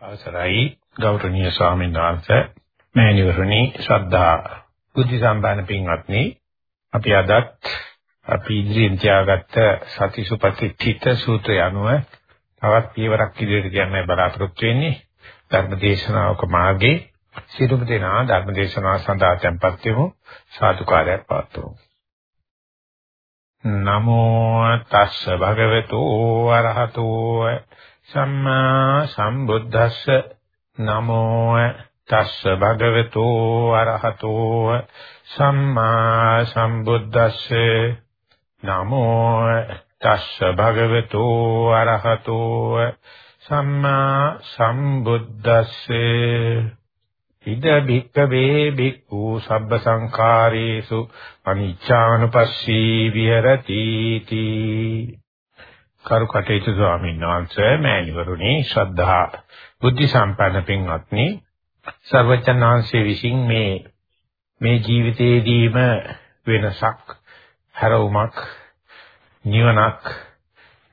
අවසරයි. ගෞරවනීය ස්වාමීන් වහන්සේ මෑණිවරණි ශ්‍රද්ධා බුද්ධ සම්පන්න පින්වත්නි අපි අදත් අපි ඉදිරියෙන් තියාගත්ත සතිසුපතිත්ථිත සූත්‍රය අනුව තවත් පියවරක් ඉදිරියට යන්න බලාපොරොත්තු වෙන්නේ ධර්මදේශනාවක මාර්ගයේ සිරුම දෙනා ධර්මදේශනාව සඳහා tempත් වෙමු. සාදුකාරයක් පාත්වමු නමෝ තස්ස භගවතු වරහතෝ සම්මා සම්බුද්දස්ස නමෝ තස්ස භගවතු අරහතෝ සම්මා සම්බුද්දස්ස නමෝ තස්ස භගවතු අරහතෝ සම්මා සම්බුද්දස්ස ඉද භික්ඛවේ භික්ඛු සබ්බ සංඛාරේසු අනිච්ඡානුපස්සී විහෙරති තී කරුකටේතු ස්වාමීන් වහන්සේ මෑණිවරුනි ශ්‍රද්ධා බුද්ධ සම්පන්න පින්වත්නි සර්වචන්නාංශයේ විසින් මේ මේ ජීවිතයේදීම වෙනසක් හැරවුමක් නිවනක්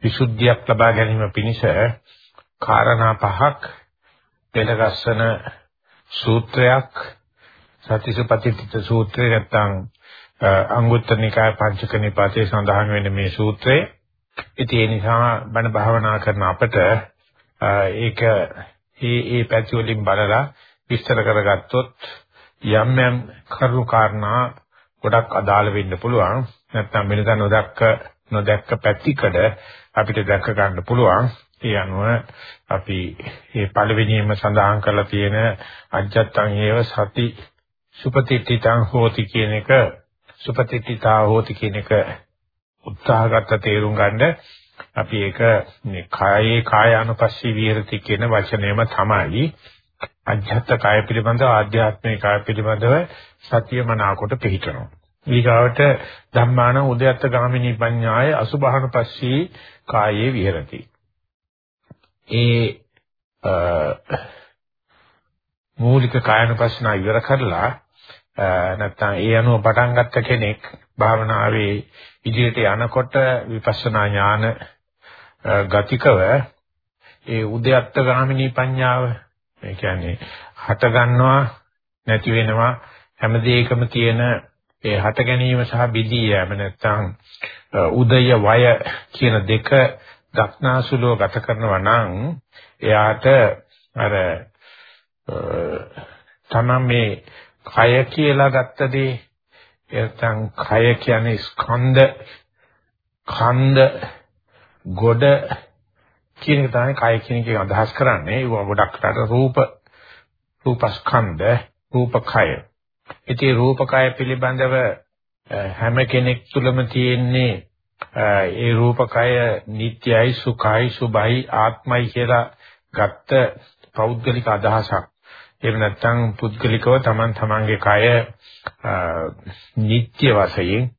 විසුද්ධියක් ලබා ගැනීම පිණිස කාරණා පහක් පෙළගස්සන සූත්‍රයක් සතිසපතිත්‍ත සූත්‍රය නැත්නම් අංගුත්තර නිකාය පංචක නිපාතේ සඳහන් වෙන මේ සූත්‍රය ඉතින් ඒ නිසා බණ භාවනා කරන අපට ඒක ඒ ඒ පැති වලින් බලලා විස්තර කරගත්තොත් යම් යම් කරුණු කාරණා ගොඩක් අදාළ වෙන්න පුළුවන්. නැත්නම් වෙනදා නොදක්ක නොදැක්ක පැතිකඩ අපිට දැක ගන්න පුළුවන්. ඒ අනුව අපි මේ පළවෙනිම සඳහන් කරලා තියෙන අජත්තං ඒව සති සුපතිත්තිතං හෝති කියන එක සුපතිත්තිතා හෝති කියන එක උත්සාහගත තේරුම් ගන්න අපි ඒක මේ කායේ කායානුපස්සී විහෙරති කියන වචනයම තමයි අධ්‍යාත්ම කාය පිළිබඳව ආධ්‍යාත්මික කාය පිළිබඳව සතිය මනාකොට පිළිතනවා. ඊගාවට ධම්මාන උද්‍යත්ත ගාමිනී පඤ්ඤාය අසුභානුපස්සී කායේ විහෙරති. ඒ මූලික කායනුපස්සනා ඉවර කරලා නැත්නම් ඒ අනුව පටන් ගත්ත කෙනෙක් භාවනාවේ ඉදිරියට යනකොට විපස්සනා ඥාන ගතිකව ඒ උද්‍යත්ත ගාමිනී පඤ්ඤාව ඒ කියන්නේ හට ගන්නවා නැති වෙනවා හැම දෙයකම තියෙන ඒ හට ගැනීම සහ බිදී යෑම නැත්නම් උදය වය කියන දෙක දක්නාසුලෝ ගත කරනවා නම් එයාට අර තමන් මේ කය කියලා ගත්ත දේ එතන කය කියන්නේ ස්කන්ධ ඛණ්ඩ ගොඩ කියන එක තමයි කය කියන එකෙන් අදහස් කරන්නේ. ඒක ගොඩක් රට රූප රූපස්කන්ධ රූපකය. ඉතින් රූපකය පිළිබඳව හැම කෙනෙක් තුළම තියෙන්නේ ඒ රූපකය නිට්යයි සුඛයි සුභයි ආත්මයි කියලා ගත්ත පෞද්ගලික අදහසක්. එහෙම නැත්නම් පුද්ගලිකව Taman tamanගේ කය නිට්ටය වශයෙන්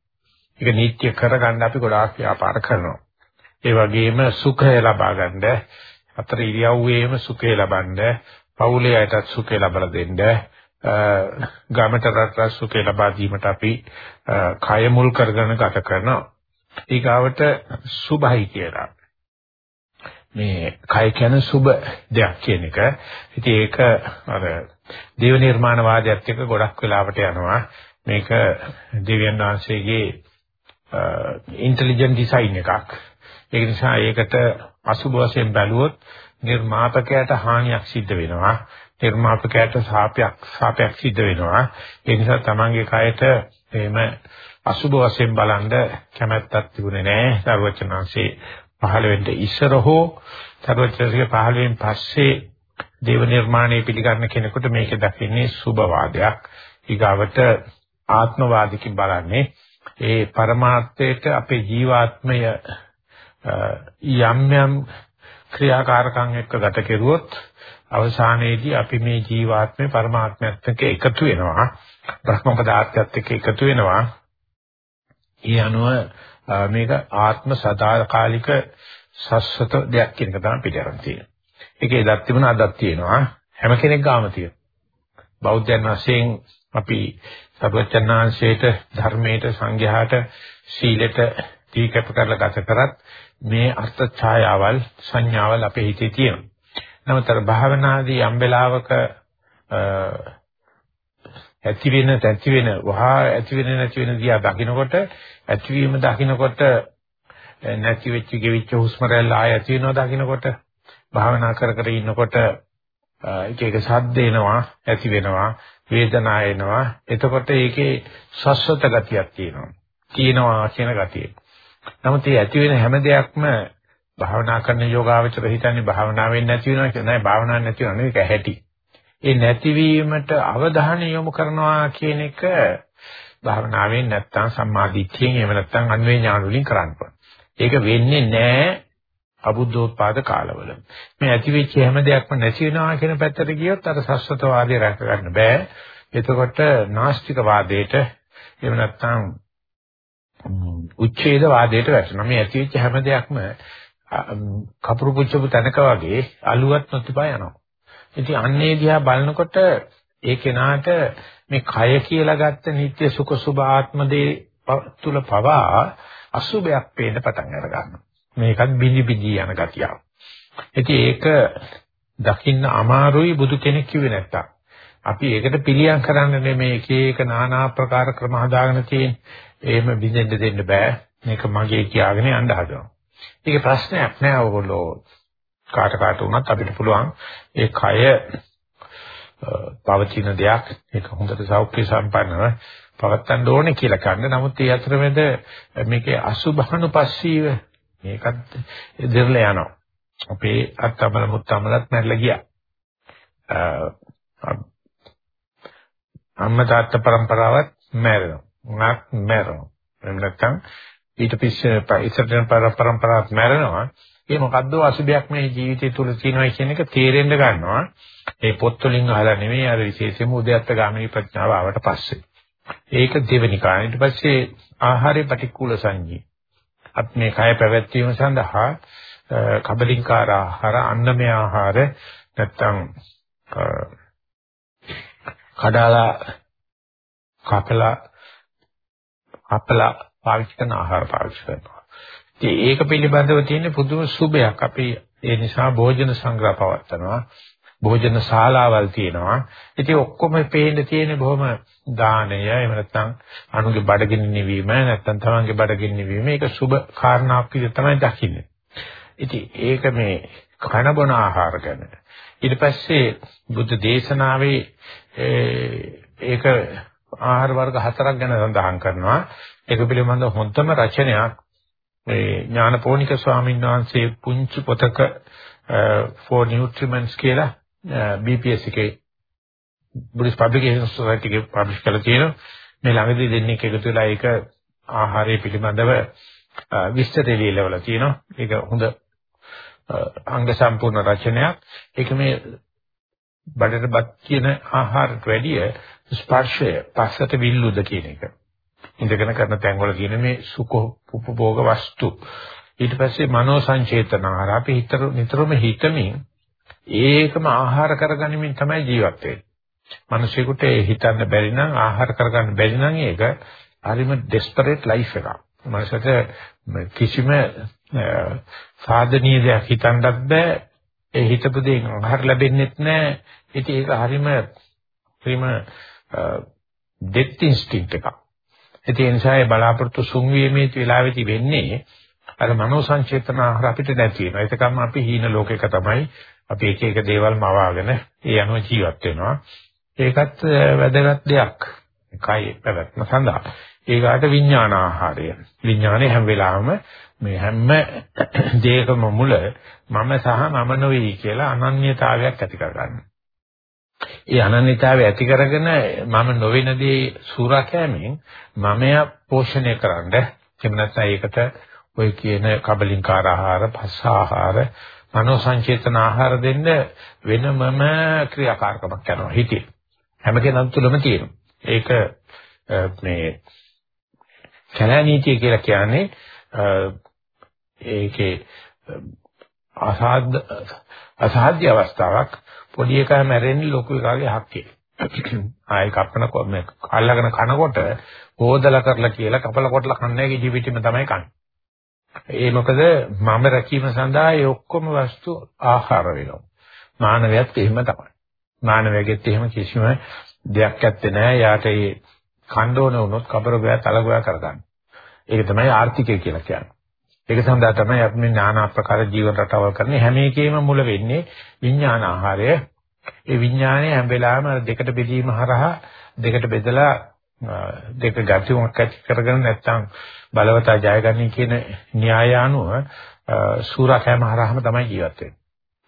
ඒක නිට්ටය කරගන්න අපි ගොඩාක් ව්‍යාපාර කරනවා. ඒ වගේම සුඛය ලබා ගන්න අතර ඉරියව්වේම සුඛය ලබන්න පවුලේ අයටත් සුඛය ලබා දෙන්න ගමට රට සුඛය ලබා දීමට අපි කය මුල් කරගෙන ගත කරනවා. ඊගාවට සුභයි කියලා. මේ කය කියන සුබ දෙයක් කියන එක. ඉතින් ඒක අර දේව නිර්මාණ වාදයත් එක්ක ගොඩක් වෙලාවට යනවා. මේක දෙවියන් වහන්සේගේ ඉන්ටෙලිජන්ට් ඩිසයින් එකක්. ඒක නිසා ඒකට අසුබ වශයෙන් බැලුවොත් නිර්මාපකයාට හානියක් සිද්ධ වෙනවා. නිර්මාපකයාට සාපයක් සාපයක් සිද්ධ වෙනවා. ඒ නිසා තමන්ගේ කයට එහෙම අසුබ වශයෙන් බලන්න කැමැත්තක් තිබුණේ නැහැ. සර්වචනාංශේ පහළ වෙන්න ඉස්සර හෝ සර්වචනසික පහළ වෙන පස්සේ දේව නිර්මාණය පිළිගන්න කෙනෙකුට මේක දකින්නේ සුබවාදයක්. ඊගාවට ආත්මවාදිකින් බලන්නේ ඒ પરමාර්ථයට අපේ ජීවාත්මය යම් යම් ක්‍රියාකාරකම් එක්ක ගත කෙරුවොත් අවසානයේදී අපි මේ ජීවාත්මේ પરමාත්මයත් එක්ක එකතු වෙනවා. බ්‍රහ්ම පදාර්ථයත් එක්ක එකතු වෙනවා. ඒ අනුව මේක ආත්ම සදාකාලික සස්වත දෙයක් කියන එක තමයි පිළිගන්න තියෙන්නේ. ඒකේ දත් තිබුණා අදත් තියෙනවා. හැම කෙනෙක් ගාම තියෙනවා. බෞද්ධයන් වශයෙන් අපි සබචන්නාංශයට ධර්මයට සංඝයාට සීලයට දීකප කරලා ගත කරත් මේ අර්ථ ඡායාවල් සංඥාවල් අපේ හිතේ තියෙනවා. නමුත් අර භාවනාදී යම් වෙලාවක ඇති වෙන නැති වෙන වහා ඇති වෙන නැති වෙන දිහා දකින්නකොට ඇතිවීම දකින්නකොට නැති වෙච්ච ගෙවිච්ච හුස්ම රැල්ල ආය ඇති වෙනවා දකින්නකොට භාවනා කර කර ඉන්නකොට එක එක ශබ්ද එනවා ඇති වෙනවා වේදනා එනවා එතකොට ඒකේ සස්වත ගතියක් තියෙනවා තියෙනවා කියන ගතිය. නමුත් මේ ඇති වෙන හැම දෙයක්ම භාවනා කරන යෝගාවචර හිතන්නේ භාවනාවෙන් නැති වෙනවා කියලා නෑ භාවනාවක් නැති වෙනවා නෙවෙයි ඒක හැටි. ඒ නැතිවීමට අවධානය යොමු කරනවා කියන එක භාවනාවෙන් නැත්තම් සම්මාදිට්ඨියෙන් එහෙම නැත්තම් අන්වේ ඥාන වලින් කරන්න ඒක වෙන්නේ නැහැ අබුද්ධෝත්පාද කාලවල. මේ ඇති වෙච්ච හැම දෙයක්ම නැති වෙනවා කියන පැත්තට ගියොත් අර සස්වත වාදය රැක ගන්න බෑ. එතකොට නාස්තික වාදයට එහෙම නැත්තම් උච්ඡේද වාදයට වැටෙනවා. මේ ඇති වෙච්ච හැම දෙයක්ම කපුරු පුච්චපු තැනක වගේ අලුවත් නොතිපා යනවා. ඉතින් අන්නේ දිහා බලනකොට ඒ කෙනාට මේ කය කියලා ගත්ත නිත්‍ය සුඛ සුභ ආත්ම දේ තුල පවා අසුබයක් පේන්න පටන් අර ගන්නවා. මේකත් බිඳි බිඳි යන ගතියක්. ඉතින් ඒක දකින්න අමාරුයි බුදු කෙනෙක් කිව්වේ නැත්තම්. අපි ඒකට පිළියම් කරන්න මේ එක එක নানা ආකාර ක්‍රම හදාගෙන තියෙන. එහෙම බිඳෙන්න දෙන්න බෑ. මේක මගේ කියාගෙන යන්න හදනවා. ඒක ප්‍රශ්නයක් නෑ ඔයගොල්ලෝ කාට කාට වුණත් අපිට පුළුවන් ඒ කය පවතින දෙයක් ඒක හොඳට සෞඛ්‍ය සම්පන්නව පවත්තන්න ඕනේ කියලා කන්න. නමුත් ඒ අතරමැද මේකේ අසුභානුපස්සීව මේකත් දිර්ලා යනවා. අපේ අත්තමල මුත්තමලත් මැරිලා ගියා. අම්මා තාත්තා પરම්පරාවත් මැරෙනවා. උනාක් මැරෙනවා. එහෙම නැත්නම් ඊට පස්සේ ඉස්සරහට પરම්පරාවත් මැරෙනවා. ඒ මොකද්ද අසුබයක් මේ ජීවිතය තුළ තියෙනවා කියන එක තේරෙන්න ගන්නවා. ඒ පොත් වලින් අහලා නෙමෙයි අර විශේෂයෙන්ම උද්‍යත්ත ගාමිනී ප්‍රඥාව ආවට පස්සේ. ඒක දෙවෙනි කාණේ. ඊට පස්සේ ආහාරේ පටික්කුල සංජී. අත් මේ කය පැවැත්වීම සඳහා කබලින්කාර ආහාර, අන්නමය ආහාර නැත්තම් කඩාලා කපලා අපලා පාවිච්චි කරන ආහාර පාවිච්චි කරනවා. ඉතින් ඒක පිළිබඳව තියෙන පුදුම සුබයක්. අපි ඒ නිසා භෝජන සංග්‍රහ පවත්නවා. භෝජන ශාලාවල් තියෙනවා. ඉතින් ඔක්කොම පේන්න තියෙන බොහොම දානය එහෙම නැත්නම් අනුගේ බඩගිනි නිවීම නැත්නම් තමන්ගේ බඩගිනි නිවීම ඒක සුබ කාරණාවක් විදිහට තමයි දකින්නේ. ඉතින් ඒක මේ කන බොන ආහාර ගැන. ඊට පස්සේ බුද්ධ දේශනාවේ ඒක ආහාර වර්ග හතරක් ගැන සඳහන් කරනවා. ඒක පිළිබඳව හොඳම රචනයක් මේ ඥානපෝනික ස්වාමීන් වහන්සේ පුංචි පොතක for nutriments කියලා BPS එකේ Buddhist Publication Society එකේ පබ්ලිෂ් කරලා තියෙනවා. මේ ළඟදී දෙන්නේ එකතු වෙලා ඒක ආහාරය පිළිබඳව විස්තර ලියලා තියෙනවා. ඒක හොඳ අංග සම්පූර්ණ රචනයක්. ඒක මේ බඩටපත් කියන ආහාරට වැඩිය ස්පර්ශය පස්සට විල්ලුද කියන එක. ඉඳගෙන කරන තැන්වල තියෙන මේ සුඛ උපභෝග වස්තු ඊට පස්සේ මනෝ සංචේතන ආහාර අපි හිතර නිතරම හිතමින් ඒකම ආහාර කරගනිමින් තමයි ජීවත් වෙන්නේ. මිනිසෙකුට හිතන්න බැරි නම් ආහාර කරගන්න බැරි නම් ඒක හරිම desperate life එකක්. මනසට කිසිම සාධනීය දෙයක් හිතන්නත් බෑ. ඒ හිතපු දෙයින් ආහාර ලැබෙන්නෙත් නෑ. ඉතින් ඒක හරිම හරිම death instinct එකක්. ඒ නිසා ඒ බලාපොරොත්තු සුන්වීමේ වෙලාවෙදි වෙන්නේ අර මනෝ සංචේතන ආහාර අපිට නැති වෙනවා. ඒකම අපි හීන ලෝකයක තමයි අපි එක එක දේවල් මවාගෙන ඒ අනුව ජීවත් වෙනවා. ඒකත් වැදගත් දෙයක්. කයි පැවැත්ම සඳහා. ඒකට විඥාන ආහාරය. විඥානේ හැම වෙලාවෙම මේ හැම දෙයකම මුල මම සහ මම නොවේ කියලා අනන්‍යතාවයක් ඇති කරගන්නවා. ඒ අනන්‍යතාවය ඇති කරගෙන මම නොවන දේ සූරාකෑමෙන් මමයා පෝෂණය කරන්න එහෙම නැත්නම් ඒකට ඔය කියන කබලින්කාර ආහාර, පස්ස ආහාර, මනෝ සංචේතන ආහාර දෙන්න වෙනමම ක්‍රියාකාරකමක් කරනවා හිතේ. හැම කෙනෙක් තුළම තියෙනවා. ඒක මේ කලානීතිය කියලා කියන්නේ ඒකේ අසාධ්‍ය අසාධ්‍ය අවස්ථාවක් පොඩි එකා මැරෙන්නේ ලොකු එකාගේ හක්කේ. ආයි කපන මේ අල්ලගෙන කනකොට හොදලා කරලා කියලා කපල කොටලා කන්නේ කිසි පිටිම තමයි කන්නේ. ඒ මොකද මම රැකීම සඳහා ඒ ඔක්කොම වස්තු ආහාර වෙනවා. මානවයත් එහෙම තමයි. මානවයෙක්ගෙත් එහෙම කිසිම දෙයක් ඇත්තේ නැහැ. යාට ඒ කණ්ඩෝන වුණොත් කබරගෑ තලගෑ කරගන්න. ඒක තමයි ආර්ථිකය කියලා කියන්නේ. ඒක සඳහා තමයි අපි මේ নানা ආකාර ජීවන රටාවල් කරන්නේ. හැම එකේම මුල වෙන්නේ විඥාන ආහාරය. ඒ විඥානය හැම වෙලාවෙම දෙකට බෙදීම හරහා දෙකට බෙදලා දෙක ගැටුමක් ඇති කරගෙන නැත්තම් බලවතා ජයගන්නේ කියන න්‍යාය අනුව සූරා කෑම හරහාම තමයි ජීවත් වෙන්නේ.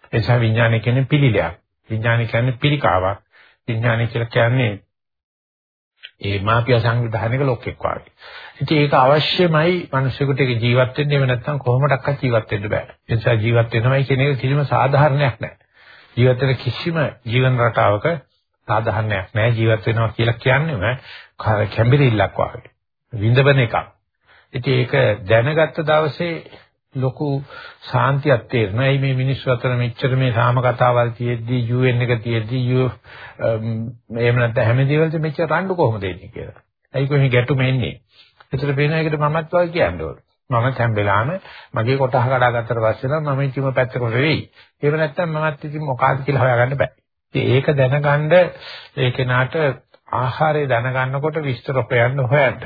ඒ නිසා විඥානය කියන්නේ පිළිලයක්. විඥානය කියන්නේ පිළිකාවක්. විඥානය කියලා කියන්නේ ඒ මාපිය සංවිධානයක ලොක්ෙක් වගේ. ඉතින් ඒක අවශ්‍යමයි මිනිසෙකුට ඒක ජීවත් වෙන්න එහෙම නැත්නම් කොහොමඩක්වත් ජීවත් වෙන්න බෑ. ඒ නිසා ජීවත් වෙනවයි කියන එක කිසිම සාධාරණයක් නෑ. ජීවත් වෙන කිසිම ජීවන රටාවක සාධාරණයක් නෑ. ජීවත් වෙනවා කියලා කියන්නේම කැම්බිරිල්ලක් වගේ. විඳවන එකක්. ඉතින් ඒක දැනගත්ත දවසේ ලොකු සාන්තියක් තේරෙනවා. එයි මේ මිනිස්සු අතර මෙච්චර මේ සාම කතාවල් තියෙද්දි UN එක තියෙද්දි U um, එහෙම නැත්නම් හැම දේවල්ද මෙච්චර රණ්ඩු කොහොමද එන්නේ කියලා. ඇයි කොහේ ගැටුම එන්නේ? ඒතර පේන එකට මමත් වගේ කියන්න ඕන. මම හැම වෙලාවෙම මගේ කොටහ කඩා ගත්තට පස්සේ නම් මම ඉතිම පැත්තකට වෙයි. එහෙම නැත්නම් මමත් ඉතින් මොකක්ද කියලා හොයාගන්න බෑ. ඉතින් ඒක දැනගන්න ඒ කෙනාට ආහාරය දැනගන්නකොට විස්තර හොයන්න හොයන්න.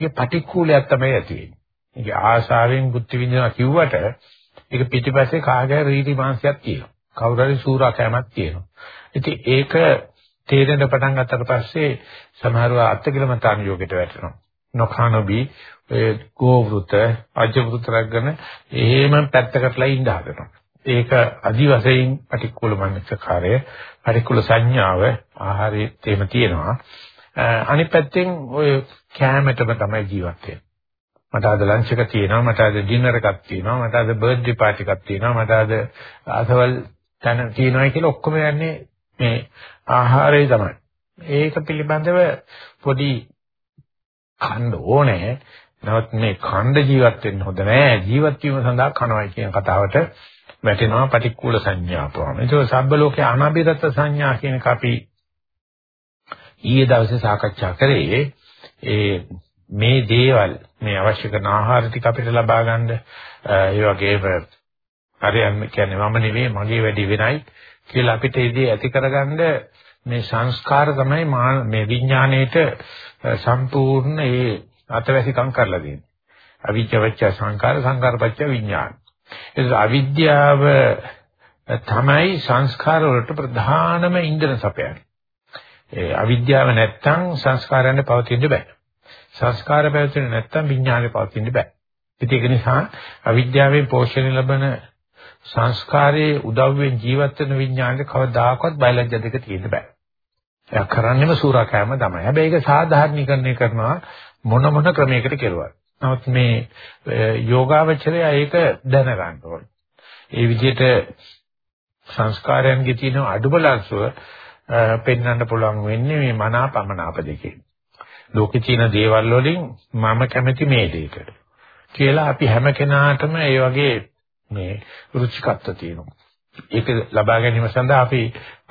ඒක පටික්කුලයක් තමයි ඇති වෙන්නේ. ඒක ආශාවෙන් බුද්ධ විඳිනවා කිව්වට ඒක පිටිපස්සේ කාගේ රීති මාංශයක් තියෙනවා. කවුරු හරි සූරා කැමක් තියෙනවා. ඉතින් ඒක තේරෙන්න පටන් ගත්තට පස්සේ සමහරව අත්කිලමතාන යෝගයට වැටෙනවා. නොඛානබි ඒ ගෝවෘත අජවෘත රැගෙන එහෙම පැත්තකටලා ඉඳ හදනවා. ඒක අදි වශයෙන් පටික්කුල මනසකාරය පටික්කුල සංඥාව ආහාරයේ තේම තියෙනවා. අනිත් පැත්තෙන් ඔය කැමැටම තමයි ජීවත් වෙන්නේ. මට අද ලන්ච් එක තියෙනවා මට අද ඩිනර් එකක් තියෙනවා මට අද බර්ත්ඩේ පාටි එකක් තියෙනවා මට අද අසවල් තැන තියෙනවා කියලා ඔක්කොම යන්නේ මේ ආහාරය තමයි. ඒක පිළිබඳව පොඩි කන්න ඕනේ. නමුත් මේ ඛණ්ඩ ජීවත් වෙන්න හොඳ නෑ. ජීවත් වීම සඳහා කනවයි කියන කතාවට වැටෙනවා පටික්කුල සංඥා ප්‍රාණ. ඒක සබ්බ ලෝකේ අනබිරත සංඥා කියන එක අපි ඊයේ දවසේ සාකච්ඡා කරේ. ඒ මේ දේවල් මේ අවශ්‍ය කරන ආහාර ටික අපිට ලබා ගන්න ඒ වගේම හරියන්නේ කියන්නේ මම නෙවෙයි මගේ වැඩි වෙනයි කියලා අපිට ඉදී ඇති කරගන්න මේ සංස්කාර තමයි මේ විඥාණයට සම්පූර්ණ ඒ අතවැසිකම් කරලා දෙන්නේ. අවිජ්ජවච්ච සංකාර සංකාරපච්ච විඥාන. ඒක අවිද්‍යාව තමයි සංස්කාර වලට ප්‍රධානම ඉන්ධන සපයන්නේ. ඒ අවිද්‍යාව නැත්තම් සංස්කාරයන්ට පවතින්න බෑ. සංස්කාර පැවතුනේ නැත්තම් විඥානේ පවතින්න බෑ. ඒක නිසා අවිද්‍යාවෙන් පෝෂණය ලැබෙන සංස්කාරයේ උදව්වෙන් ජීවත් වෙන විඥානේ කවදාකවත් බයලජ්‍ය දෙක තියෙන්න බෑ. එයා කරන්නේම සූරාකෑම තමයි. හැබැයි ඒක සාධාරණීකරණය කරනවා මොන මොන ක්‍රමයකට කෙරුවත්. නමුත් මේ යෝගාවචරය ඒක දැනගන්න ඕනේ. ඒ විදිහට සංස්කාරයන්ගේ තියෙන අඩුබලංශව පෙන්වන්න පුළුවන් වෙන්නේ මේ මනාපමනාප දෙකේ. ලෝකේ තියෙන දේවල් වලින් මම කැමති මේ දෙයකට කියලා අපි හැම කෙනාටම ඒ වගේ මේ රුචිකත්ව තියෙනවා. ඒක ලබා ගැනීම සඳහා අපි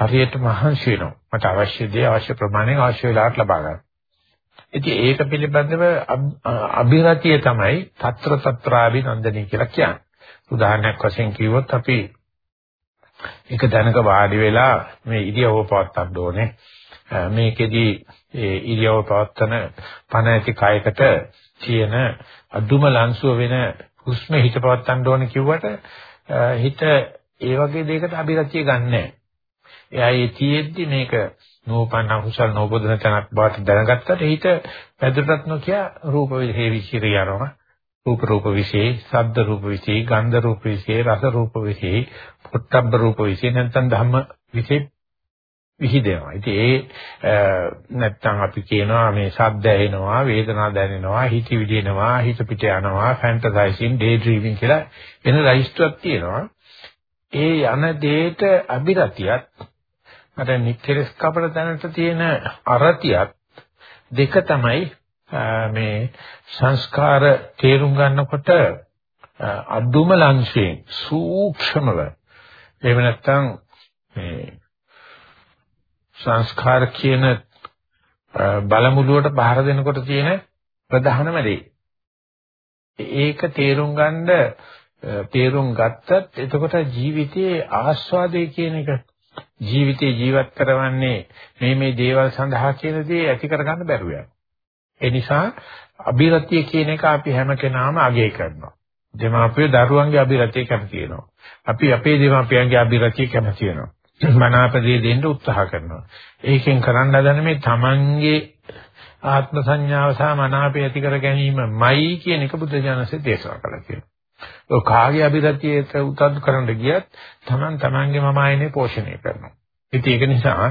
හරියට මහන්සි වෙනවා. මට අවශ්‍ය දේ අවශ්‍ය ප්‍රමාණයෙන් අවශ්‍ය වෙලාවට ලබා ගන්න. ඉතින් ඒක පිළිබඳව අභිරතිය තමයි తත්‍ර తත්‍රාభిනන්දනී කියලා කියන්නේ. උදාහරණයක් වශයෙන් කිව්වොත් අපි එක දැනක වාඩි වෙලා මේ ඉරියව පවත්වන්න ඕනේ. මේකෙදි ඒ ඉරියව පවත්වන පණ ඇති කයකට තියෙන අදුම ලංසුව වෙන හුස්ම හිත පවත්වන්න ඕනේ කිව්වට හිත ඒ වගේ දෙයකට අභිරතිය ගන්නෑ. එයා ඒ තියෙද්දි මේක නෝපන්න කුසල නෝබෝධන තනක් බවට දැනගත්තට හිත පැදුරටත් නොකිය රූප විහේ විචිරිය යනවා. රූප රූප විශේ, ශබ්ද රූප විශේ, ගන්ධ රූප විශේ, රස රූප විශේ, පොට්ටබ්බ රූප විශේ නැත්නම් ධම්ම විශේ විහිදෙනවා. ඉතින් ඒ නැත්තම් අපි කියනවා මේ ශබ්ද ඇහෙනවා, වේදනා දැනෙනවා, හිත විදිනවා, හිත පිට යනවා, ෆැන්ටසයිසින්, ඩේ ඩ්‍රීමින් කියලා වෙන රයිස්ට්‍රක් තියෙනවා. ඒ යන දෙයට අභිරතියත් අර නික්කලස් කපල දැනට තියෙන අරතියත් දෙක තමයි මේ සංස්කාර තේරුම් ගන්නකොට අදුම ලංශයෙන් සූක්ෂමව එහෙම නැත්නම් මේ සංස්කාර කියන බලමුලුවට බාර දෙනකොට තියෙන ප්‍රධානම දේ. ඒක තේරුම් ගන්න තේරුම් ගත්තත් එතකොට ජීවිතයේ ආස්වාදයේ කියන එක ජීවිතේ ජීවත් කරවන්නේ මේ මේ දේවල් සඳහා කියන දේ ඇති කරගන්න බැරුව යනවා. ඒ නිසා අභිරතිය කියන එක අපි හැම කෙනාම අගය කරනවා. දෙමාපිය දරුවන්ගේ අභිරතිය කැමති වෙනවා. අපි අපේ දෙමාපියන්ගේ අභිරතිය කැමති වෙනවා. මනාපදේ දෙන්න උත්සාහ කරනවා. ඒකෙන් කරන්න හදන මේ Tamanගේ ආත්ම සංඥාව සහ මනාපය ඇති කර ගැනීමයි කියන එක බුද්ධ ඥානසේ දේශනා කළා කියලා. ඔය කාගේ අභිරතියට උතද්ද කරන්න ගියත් Taman Tamanගේ මම ආයනේ පෝෂණය කරනවා. ඉතින් ඒක නිසා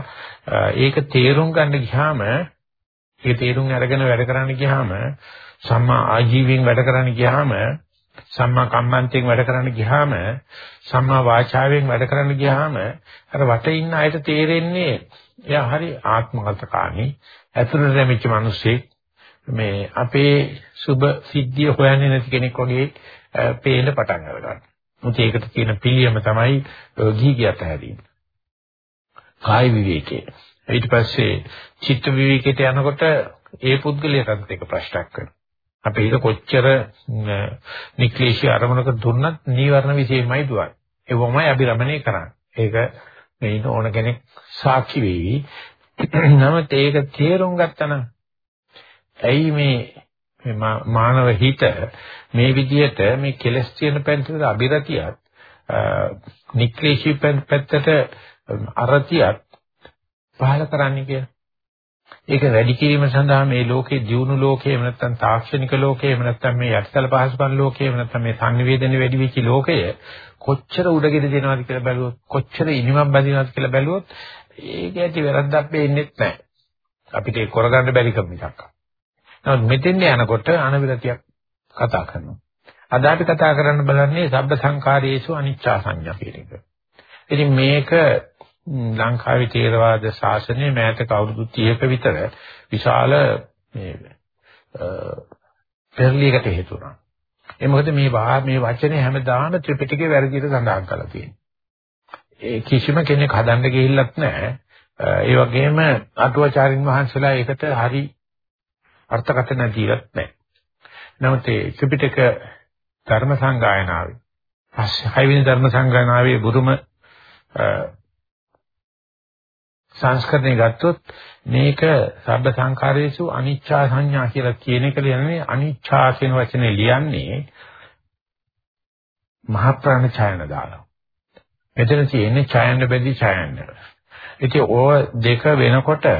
ඒක තේරුම් ගන්න ගියාම ඒක තේරුම් අරගෙන වැඩ කරන්න ගියාම සම්මා ආජීවයෙන් වැඩ කරන්න ගියාම සම්මා කම්මන්තයෙන් වැඩ කරන්න ගියාම සම්මා වාචාවෙන් වැඩ කරන්න ගියාම අර වටේ ඉන්න අයට තේරෙන්නේ එයා හරි ආත්මගතකාමී ඇතුළට රැමිච්ච මිනිස්සෙක් මේ අපේ සුබ සිද්ධිය හොයන්නේ නැති කෙනෙක් වගේ පේන්න පටන් ගන්නවා. මුත් ඒකට තියෙන පිළියම තමයි ගිහිගියත් හැදීම. කාය විවේකයේ. ඊට පස්සේ චිත්ත විවේකයට යනකොට ඒ පුද්ගලයාටත් ඒක ප්‍රශ්නයක් වෙනවා. අපි හිත කොච්චර නික්ලේශී අරමුණක දුන්නත් නීවරණ විශේෂමයි දුවන්නේ. ඒවමයි අභිරමණය කරන්නේ. ඒක මේ ඕන කෙනෙක් සාක්ෂි වෙවි. නමුත් ඒක තේරුම් ගත්තනම් ඇයි මේ මානව හිත මේ විදිහට මේ කෙලස් තියෙන පැත්තට අභිරතියත් නික්ලේශී පැත්තට අරතියත් පහල කරන්නේ කියලා. ඒක වැඩි කිරීම සඳහා මේ ලෝකේ දියුණු ලෝකේ එහෙම නැත්නම් තාක්ෂණික ලෝකේ එහෙම නැත්නම් මේ යටිතල පහසුකම් ලෝකේ එහෙම නැත්නම් මේ සංනිවේදනය වැඩි වෙච්ච ලෝකය කොච්චර උඩගෙඩ දෙනවද කියලා බැලුවොත් කොච්චර ඉනිමක් බඳිනවද කියලා බැලුවොත් ඒක ඇති වැරද්දක් වෙන්නේ නැහැ. අපිට ඒක කරගන්න බැරි කම මිසක්. නමුත් මෙතෙන් යනකොට අනවිරතියක් කතා කරනවා. අද අපි කතා කරන්න බලන්නේ සබ්බ සංකාරයේසු අනිච්චා සංඥා කියන එක. ඉතින් මේක ලංකාවේ තේරවාද ශාසනය මෑතක අවුරුදු 30ක විතර විශාල මේ පෙරලියකට හේතු වුණා. ඒ මොකද මේ මේ වචනේ හැමදාම ත්‍රිපිටකේ වැරදියට සඳහන් කරලා තියෙනවා. ඒ කිසිම කෙනෙක් හදන්න ගිහිල්ලත් නැහැ. ඒ වගේම අටුවාචාරින් වහන්සේලා ඒකට හරි අර්ථකථන දීලත් නැහැ. නමුත් ඒ ත්‍රිපිටක ධර්ම සංගායනාවේ පස්සේ හයවෙනි ධර්ම සංගායනාවේ බුදුම සංස්කරණය ගත්තොත් මේක සබ්බ සංඛාරයේසු අනිච්චා සංඥා කියලා කියන එක ලියන්නේ අනිච්චා කියන වචනේ ලියන්නේ මහ ප්‍රාණ ඡායන දාලා. මෙතන තියෙන්නේ ඡායන බැදි ඡායන. ඉතින් ඕ දෙක වෙනකොට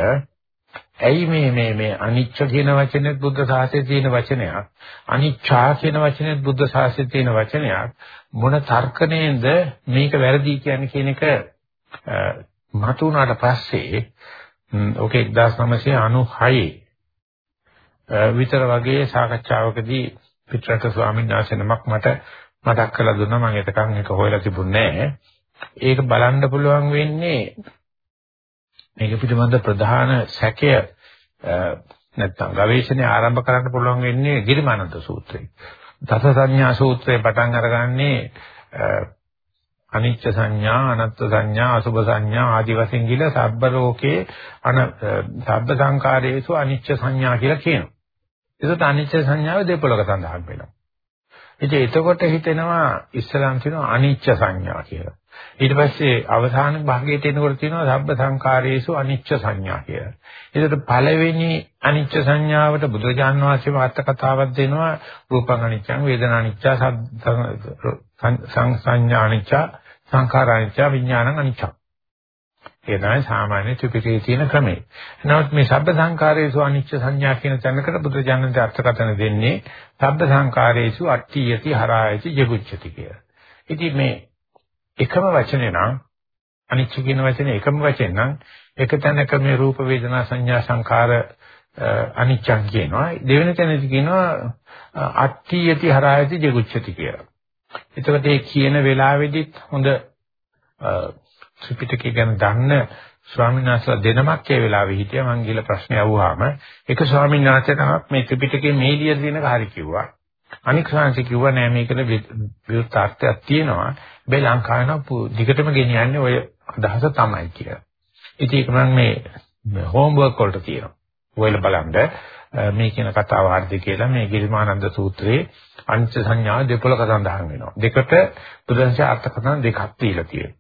ඇයි මේ මේ මේ අනිච්ච කියන වචනේත් බුද්ධ ශාසනයේ තියෙන වචනයක්? අනිච්චා කියන වචනේත් බුද්ධ ශාසනයේ තියෙන වචනයක්. මොන තර්කණයෙන්ද මේක වැරදි කියන්නේ කියන එක මතු වුණාට පස්සේ ඕකේ 1996 විතර වගේ සාකච්ඡාවකදී පිටරට ස්වාමීන් වහන්සේ නමක් මට මතක් කරලා දුන්නා. මම එතකන් ඒක හොයලා තිබුණේ නැහැ. ඒක බලන්න පුළුවන් වෙන්නේ මේක පිටමන්ද ප්‍රධාන සැකය නැත්තම් ගවේෂණය ආරම්භ කරන්න පුළුවන් වෙන්නේ ගිරිමානන්ද සූත්‍රය. දස සංඥා සූත්‍රය පටන් අරගන්නේ අනිච්ච සංඥා, අනත්ත් සංඥා, අසුභ සංඥා ආදි වශයෙන් ගිල සබ්බ ලෝකේ අන සබ්බ සංකාරයේසු අනිච්ච සංඥා කියලා කියනවා. ඒකට අනිච්ච සංඥාව දෙපොලක සඳහන් වෙනවා. ඉතින් එතකොට හිතෙනවා ඉස්ලාම් කියනවා අනිච්ච සංඥා කියලා. ඊට පස්සේ අවසාන භාගයට එනකොට තියෙනවා සබ්බ සංකාරයේසු අනිච්ච සංඥා කියලා. ඒකට පළවෙනි අනිච්ච සංඥාවට බුදුරජාන් වහන්සේ වාර්ත කතාවක් දෙනවා රූපං අනිච්චං වේදනා අනිච්ච සංඥා අනිච්ච සංඛාර අනිච්ච විඥානං අනිච්ච. ඒ තමයි සාමාන්‍ය ත්‍රිපිටකයේ තියෙන ක්‍රමය. නමුත් මේ සබ්බ සංඛාරයේසු අනිච්ච සංඥා කියන තැනකට බුදුජානක අර්ථකථන දෙන්නේ සබ්බ සංඛාරයේසු අට්ටි යති හරායති ජගුච්ඡති කියලා. ඉතින් මේ එකම වචනේ නම් අනිච්ච කියන වචනේ එකම වචෙන් නම් එක තැනක මේ රූප වේදනා සංඥා සංඛාර අනිච්චං කියනවා. දෙවෙනි තැනදී කියනවා අට්ටි යති හරායති ජගුච්ඡති කියලා. එතකොට මේ කියන වෙලාවෙදිත් හොඳ ත්‍රිපිටකය ගැන දන්න ස්වාමීන් වහන්සේලා දෙනමක් ඒ වෙලාවේ හිටියා මං ගිහලා ප්‍රශ්නේ අහුවාම එක ස්වාමීන් වහන්සේ තමයි මේ ත්‍රිපිටකයේ මේ ලියලා තියෙනක හරි කිව්වා අනික් ස්වාමීන් කිව්වා නෑ මේකට විරුද්ධ අර්ථයක් තියෙනවා මේ ලංකාවේ දිගටම ගෙනියන්නේ ඔය අදහස තමයි කියලා ඉතින් ඒක මම මේ හෝම්වර්ක් වලට තියෙනවා ඔයලා බලන්න මේ කියන කතාව හරිද කියලා මේ ගිරිමානන්ද සූත්‍රයේ අනිත්‍ය සංඥා දෙපොලක සඳහන් වෙනවා. දෙකට බුදුන්සේ අර්ථකථන දෙකක් දීලා තියෙනවා.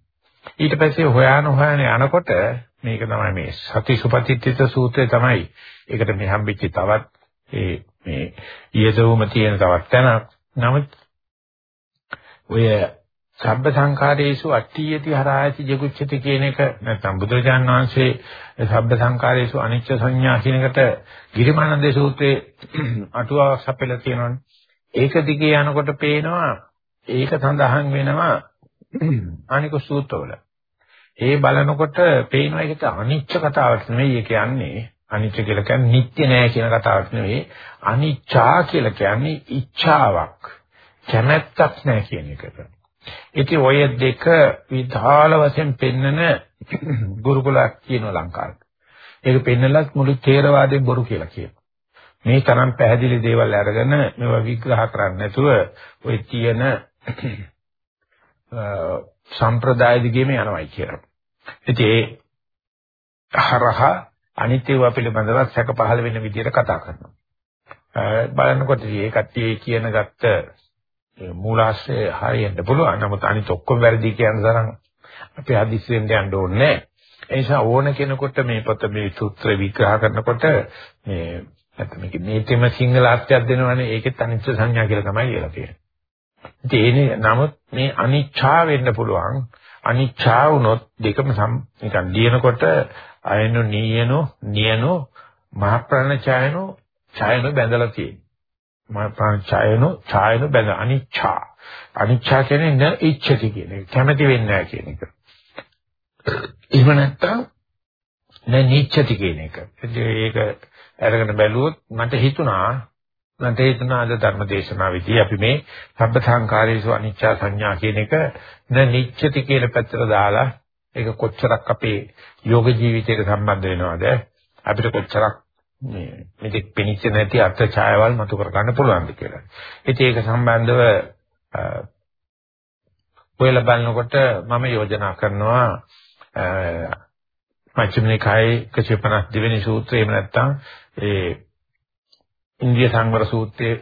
ඊට පස්සේ හොයාන හොයාන යනකොට මේක තමයි මේ සති සුපතිත්‍ිත සූත්‍රය තමයි. ඒකට මේ හම්බෙච්ච තවත් ඒ මේ ඊයදවම තියෙන තවත් තැනක්. නමුත් ඔය සබ්බ සංඛාරේසු අට්ඨියති හරායති ජගුච්ඡති කියන එක නැත්නම් බුදුරජාණන් වහන්සේ සබ්බ සංඛාරේසු අනිච්ච සංඥා කියන එකට ගිරිමානන්ද සූත්‍රයේ අටුවාවක් සපෙලා තියෙනවනේ. ඒක දිගේ යනකොට පේනවා ඒක සඳහන් වෙනවා අනික සූත්‍රවල. ඒ බලනකොට පේනවා ඒකට අනිච්ච කතාවක් නෙවෙයි ඒ කියන්නේ. අනිච්ච කියලා කියන්නේ නිට්ටය නෑ කියන කතාවක් නෙවෙයි. අනිච්චා කියලා කියන්නේ ඉච්ඡාවක්. කැමැත්තක් නෑ කියන එකට. ඉතින් ඔය දෙක විධාල වශයෙන් පෙන්නන ගුරුකුලයක් කියනවා ලංකාවේ. ඒක පෙන්නලත් මුළු ථේරවාදයෙන් බොරු කියලා කියනවා. මේ තරම් පැහැදිලි දේවල් අරගෙන මේවා විග්‍රහ කරන්නේ නැතුව ඔය තියෙන සම්ප්‍රදාය දිගේම යනවායි කියලා. ඉතින් ඒ හරහා අනිත්‍යව පිළිබඳව සැක පහළ වෙන විදිහට කතා කරනවා. බලනකොට මේ කට්ටිය කියන ගත්ත මූලාශ්‍රය හරියන්න පුළුවන්. නමුත් අනිත් ඔක්කොම වැරදි කියන තරම් අපි හදිස්සියෙන් යන්න ඕනේ නැහැ. ඒ නිසා ඕන කෙනෙකුට මේ පොත මේ සූත්‍ර විග්‍රහ කරනකොට මේ නැත්නම් මේක මේකෙම සිංහල අර්ථයක් දෙනවනේ ඒකෙත් අනිත්‍ය සංඥා කියලා තමයි කියලා තියෙන්නේ. ඉතින් නමුත් මේ අනිච්චා වෙන්න පුළුවන්. අනිච්චා වුණොත් දෙකම නිකන් ලියනකොට අයනු නීයනු නියනු මහ ප්‍රාණචයනු ඡයනු බැඳලා තියෙනවා. මහ ප්‍රාණචයනු ඡයනු බැඳ අනිච්චා. අනිච්චා කියන්නේ න ඉච්ඡති කියන එක. කැමැති වෙන්නේ නැහැ කියන එක. එහෙම නැත්තම් න නිච්ඡති කියන එක. ඒක අරගෙන බැලුවොත් මට හිතුණා මට හිතුණා අද ධර්ම දේශනාවේදී අපි මේ සබ්බ සංකාරයේසු අනිච්චා සංඥා කියන එක න නිච්චති කියන පැත්තට දාලා ඒක කොච්චරක් අපේ යෝග ජීවිතයට සම්බන්ධ වෙනවද අපිට කොච්චරක් මේ මේක පිනිච්ච නැති අර්ථ ඡායාවල් මතු කර ගන්න පුළුවන්ද කියලා. ඉතින් ඒක සම්බන්ධව ඔයලා බලනකොට මම යෝජනා කරනවා මච්චම නිකායේ 152 වෙනි සූත්‍රය එහෙම නැත්නම් ඒ ඉන්දිය සංවර සූත්‍රයේ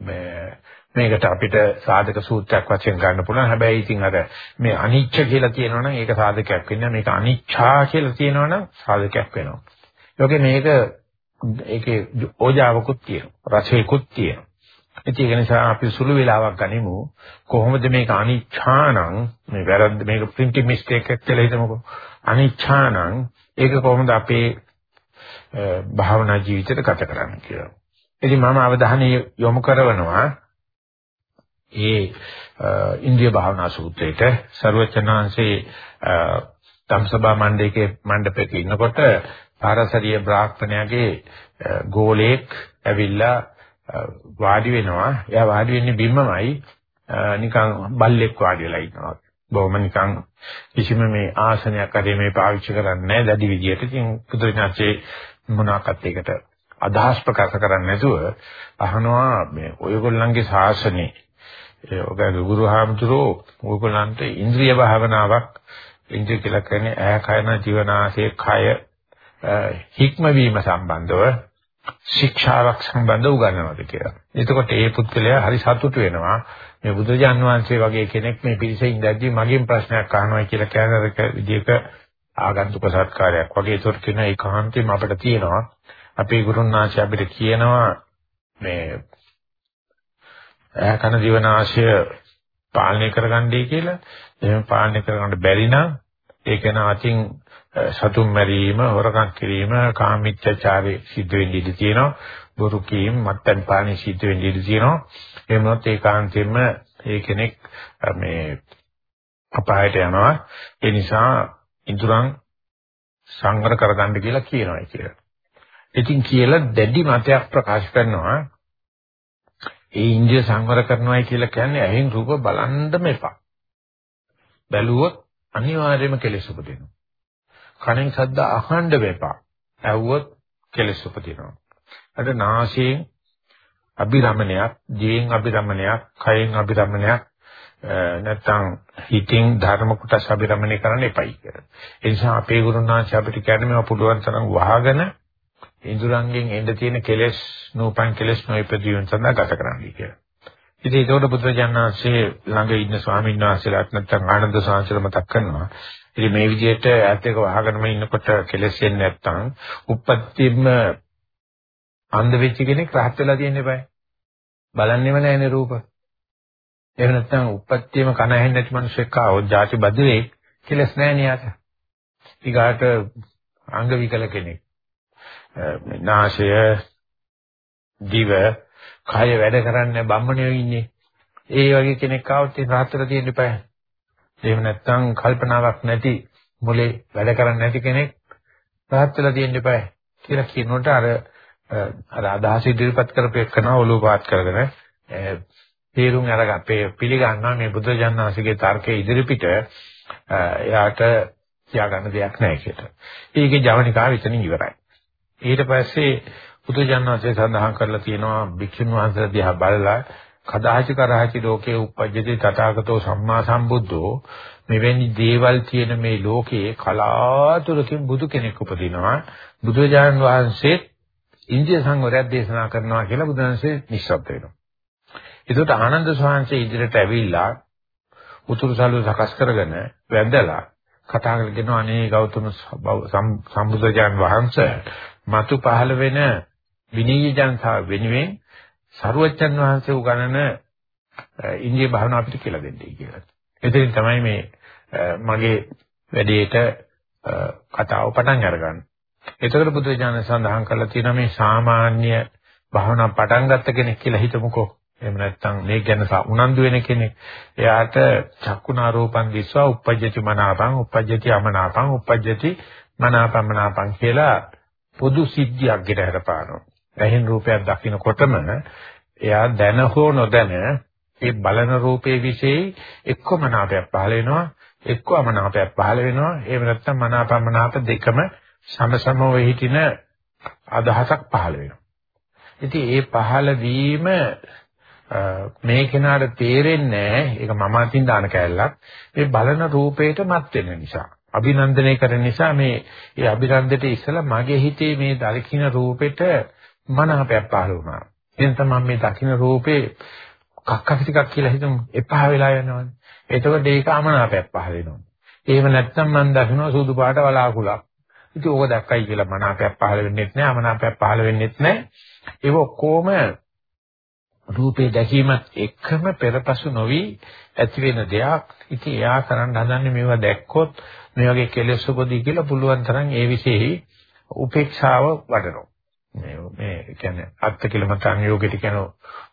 මේ මේකට අපිට සාධක සූත්‍රයක් වශයෙන් ගන්න පුළුවන්. හැබැයි ඉතින් අර මේ අනිච්ච කියලා කියනවනම් ඒක සාධකයක් වෙන්නේ මේක අනිච්චා කියලා කියනවනම් සාධකයක් වෙනවා. ඒකේ මේක ඒකේ ඕජාවකුත් තියෙනවා. රසයකුත් තියෙනවා. ඉතින් ඒක නිසා අපි සුළු වෙලාවක් ගනිමු. කොහොමද මේක අනිච්ඡානම් මේ වැරද්ද මේක ප්‍රින්ටිං මිස්ටේක් එකක් කියලා හිතමුකෝ. අනිච්ඡානම් ඒක කොහොමද අපේ භාවනා ජීවිතයට ගත කරන්නේ කියලා. ඉතින් මම අවධානය යොමු කරනවා ඒ ඉන්දිය භාවනා සූත්‍රයට ਸਰවචනාංශේ ධම්සභා මණ්ඩේකේ මණ්ඩපෙක ඉන්නකොට පාරසරිය බ්‍රාහ්මණයාගේ ගෝලයක් ඇවිල්ලා වාඩි වෙනවා. එයා වාඩි වෙන්නේ බිම්මමයි නිකන් බල්ලෙක් වාඩි වෙලා ඉන්නවා. බොහොම නිකන් කිසිම මේ ආසනයක් අරේ මේ පාවිච්චි කරන්නේ නැහැ දැඩි විදියට. ඉතින් පුදුරඥාචේ මොනවාකට ඒකට අදහස් ප්‍රකාශ කරන්නේ නැතුව අහනවා මේ ඔයගොල්ලන්ගේ ශාසනේ ඒ ඔබගේ ගුරුහාමුදුරෝ ඔයගොල්ලන්ට ඉන්ද්‍රිය භාවනාවක් ඉන්ද්‍රිය කියලා කියන්නේ ඇහ කයන ජීවනාශය කය හික්මවීම සම්බන්ධව ශික්ෂාවක් සම්බන්ධව උගන්වනවාද කියලා. එතකොට ඒ පුද්ගලයා හරි සතුටු වෙනවා. මේ බුදුජාන් වහන්සේ වගේ කෙනෙක් මේ පිරිසේ ඉඳද්දි මගෙන් ප්‍රශ්නයක් අහනවා කියලා කියන විදිහක ආගන්තුක සත්කාරයක් වගේ ඒතර කියන ඒකාන්තයෙන් අපිට තියෙනවා. අපේ ගුරුනාචි අපිට කියනවා මේ කන දිවනාශය පාලනය කරගන්නයි කියලා. එහෙම පාලනය කරගන්න බැරි නම් ඒක නාතින් සතුම් මැරීම, හොරකම් කිරීම, කාමීච්ඡාචාරය සිද්ධ වෙන්න ඉඩ තියෙනවා. බොරු කීම්, මත්පැන් පානය සිද්ධ වෙන්න ඉඩ තියෙනවා. එහෙම නැත්නම් ඒකාන්තයෙන්ම ඒ කෙනෙක් මේ අපායට යනවා. ඒ නිසා ඉදurang සංවර කරගන්න කියලා කියනවා කියලා. ඉතින් කියලා දැඩි මතයක් ප්‍රකාශ කරනවා ඒ ඉන්ද්‍රිය සංවර කරනවායි කියලා කියන්නේ ඇහෙන් රූප බලන්නම එපා. බැලුවොත් අනිවාර්යයෙන්ම කෙලෙස් උපදිනවා. කනෙන් ශබ්ද අහන්න වෙපා. ඇහුවොත් කෙලෙස් උපදිනවා. අද නාසයෙන් අභිරමණයක්, ජීෙන් අභිරමණයක්, කයෙන් අභිරමණයක් නැත්තම් හිතින් ධර්ම කොටස් අභිරමණය කරන්න එපයි කියලා. ඒ නිසා අපේ ගුරුනාච අපිට කියන්නේ මේවා පුළුවන් තරම් වහගෙන ඉඳුරංගෙන් එන්න තියෙන කෙලෙස් නූපන් කෙලෙස් නොයිපදීම සඳහා ගත කරන්නයි කියලා. ඉතින් ඒකෝට බුදුරජාණන්සේ ළඟ ඉන්න ස්වාමීන් වහන්සේලාට නැත්නම් ආනන්ද සාංශල මතක් කරනවා. ඉතින් මේ විදිහට ඇත්ත එක වහගෙනම ඉන්නකොට කෙලෙසෙන්නේ නැත්නම් උප්පත්තියම අන්ධ වෙච්ච කෙනෙක් රහත් වෙලා තියෙන්න බෑ. බලන්නෙම නැහැනේ රූප. එහෙම නැත්නම් උප්පත්තියම කන ඇහෙන්නේ නැති මිනිස්සෙක් ආවොත් ಜಾති බද්දේ කෙලස් නැහැ නියාට. ඊගාට අංග විකල කෙනෙක්. නාශය දිව කය වැඩ කරන්නේ බම්මණියෝ ඉන්නේ. ඒ වගේ කෙනෙක් ආවොත් ඒ රාත්‍තර තියෙන්න එපා. එහෙම නැත්නම් කල්පනාවක් නැති මොලේ වැඩ කරන්නේ නැති කෙනෙක් රාත් වෙලා තියෙන්න එපා කියලා කියනකොට අර අර අදහස ඉදිරිපත් කරපේකන ඔලුව පාත් කරගෙන තේරුම් අරගන්න පිළිගන්නවා මේ බුද්ධ ජානනාසිකේ තර්කයේ ඉදිරිපිට එයාට තියාගන්න දෙයක් නැහැ කියලා. ඒකේ ජවනිකාව එතනින් ඉවරයි. ඊට පස්සේ බුදු ජානනාසේ සඳහන් කරලා තියෙනවා භික්ෂුන් වහන්සේලා දිහා බලලා කදාචි කරාචි ලෝකේ උපජ්ජති තථාගතෝ සම්මා සම්බුද්ධෝ මෙවැනි දේවල් තියෙන මේ ලෝකයේ කලාතුරකින් බුදු කෙනෙක් උපදිනවා බුදුජානන් වහන්සේ ඉන්දිය සංවරයක් දේශනා කරනවා කියලා බුදුන්සේ නිශ්ශබ්ද වෙනවා. ඒකට ආනන්ද ස්වාමීන් ඉදිරියට ඇවිල්ලා උතුරු සළුව සකස් කරගෙන වැඳලා කතා කරගෙන අනේ ගෞතම සම්බුදුජාන් වහන්සේ මතු පහළ වෙන විනීය ජනතාව වෙනුවෙන් සරුවච්චන් වහන්සේ උගන්වන ඉන්දිය භාවනාව අපිට කියලා දෙන්නයි කියලා. එතනින් තමයි මේ මගේ වැඩේට කතාව පටන් අරගන්නේ. එතකොට බුදුරජාණන් සඳහන් කරලා තියෙනවා මේ සාමාන්‍ය භාවනා පටන් ගත්ත කෙනෙක් කියලා හිතමුකෝ. එහෙම නැත්නම් මේ ගැන උනන්දු වෙන කෙනෙක්. එයාට චක්කුණා රූපං දිස්වා uppajjati මනාපං uppajjati අමනාපං uppajjati මනාපමනාපං කියලා පොදු සිද්ධියක් ගෙට හරපානවා. ඇහෙන් රූපයක් දකිනකොටම එයා දැන හෝ නොදැන ඒ බලන රූපයේ વિશેයි එක්ක මනාපයක් පහළ වෙනවා එක්ක අමනාපයක් පහළ වෙනවා. එහෙම නැත්නම් මනාපමනාප දෙකම සමසමව හිටින අදහසක් පහළ වෙනවා. ඉතින් ඒ පහළ වීම මේ කෙනාට තේරෙන්නේ ඒක මම අතින් දාන කැලලක්. මේ බලන රූපේට මත් වෙන නිසා. අභිනන්දනය කරන නිසා මේ ඒ අභිනන්දනයට ඉස්සලා මගේ හිතේ මේ දර්ශින රූපෙට මනාපයක් පහළ වුණා. එහෙනම් තමයි මේ දකින්න රූපේ කක්ක ටිකක් කියලා හිතමු එපා වෙලා යනවනේ. එතකොට ඒක අමනාපයක් පහළ වෙනවා. එහෙම නැත්නම් මම දකින්න සුදු පාට වලාකුලක්. ඉතින් ඕක දැක්කයි කියලා මනාපයක් පහළ වෙන්නෙත් නැහැ, අමනාපයක් පහළ වෙන්නෙත් නැහැ. ඒක ඔක්කොම රූපේ දැකීමත් එක්කම පෙරපසු නොවි ඇති වෙන දෙයක්. ඉතින් එයා කරන්න හදන්නේ මේවා දැක්කොත් මේ වගේ කෙලෙස් උපදී කියලා පුළුවන් තරම් ඒ විශේෂයි උපේක්ෂාව වඩනවා. මේ මේ කියන්නේ අත්තිකිලමතන් යෝගෙට කියන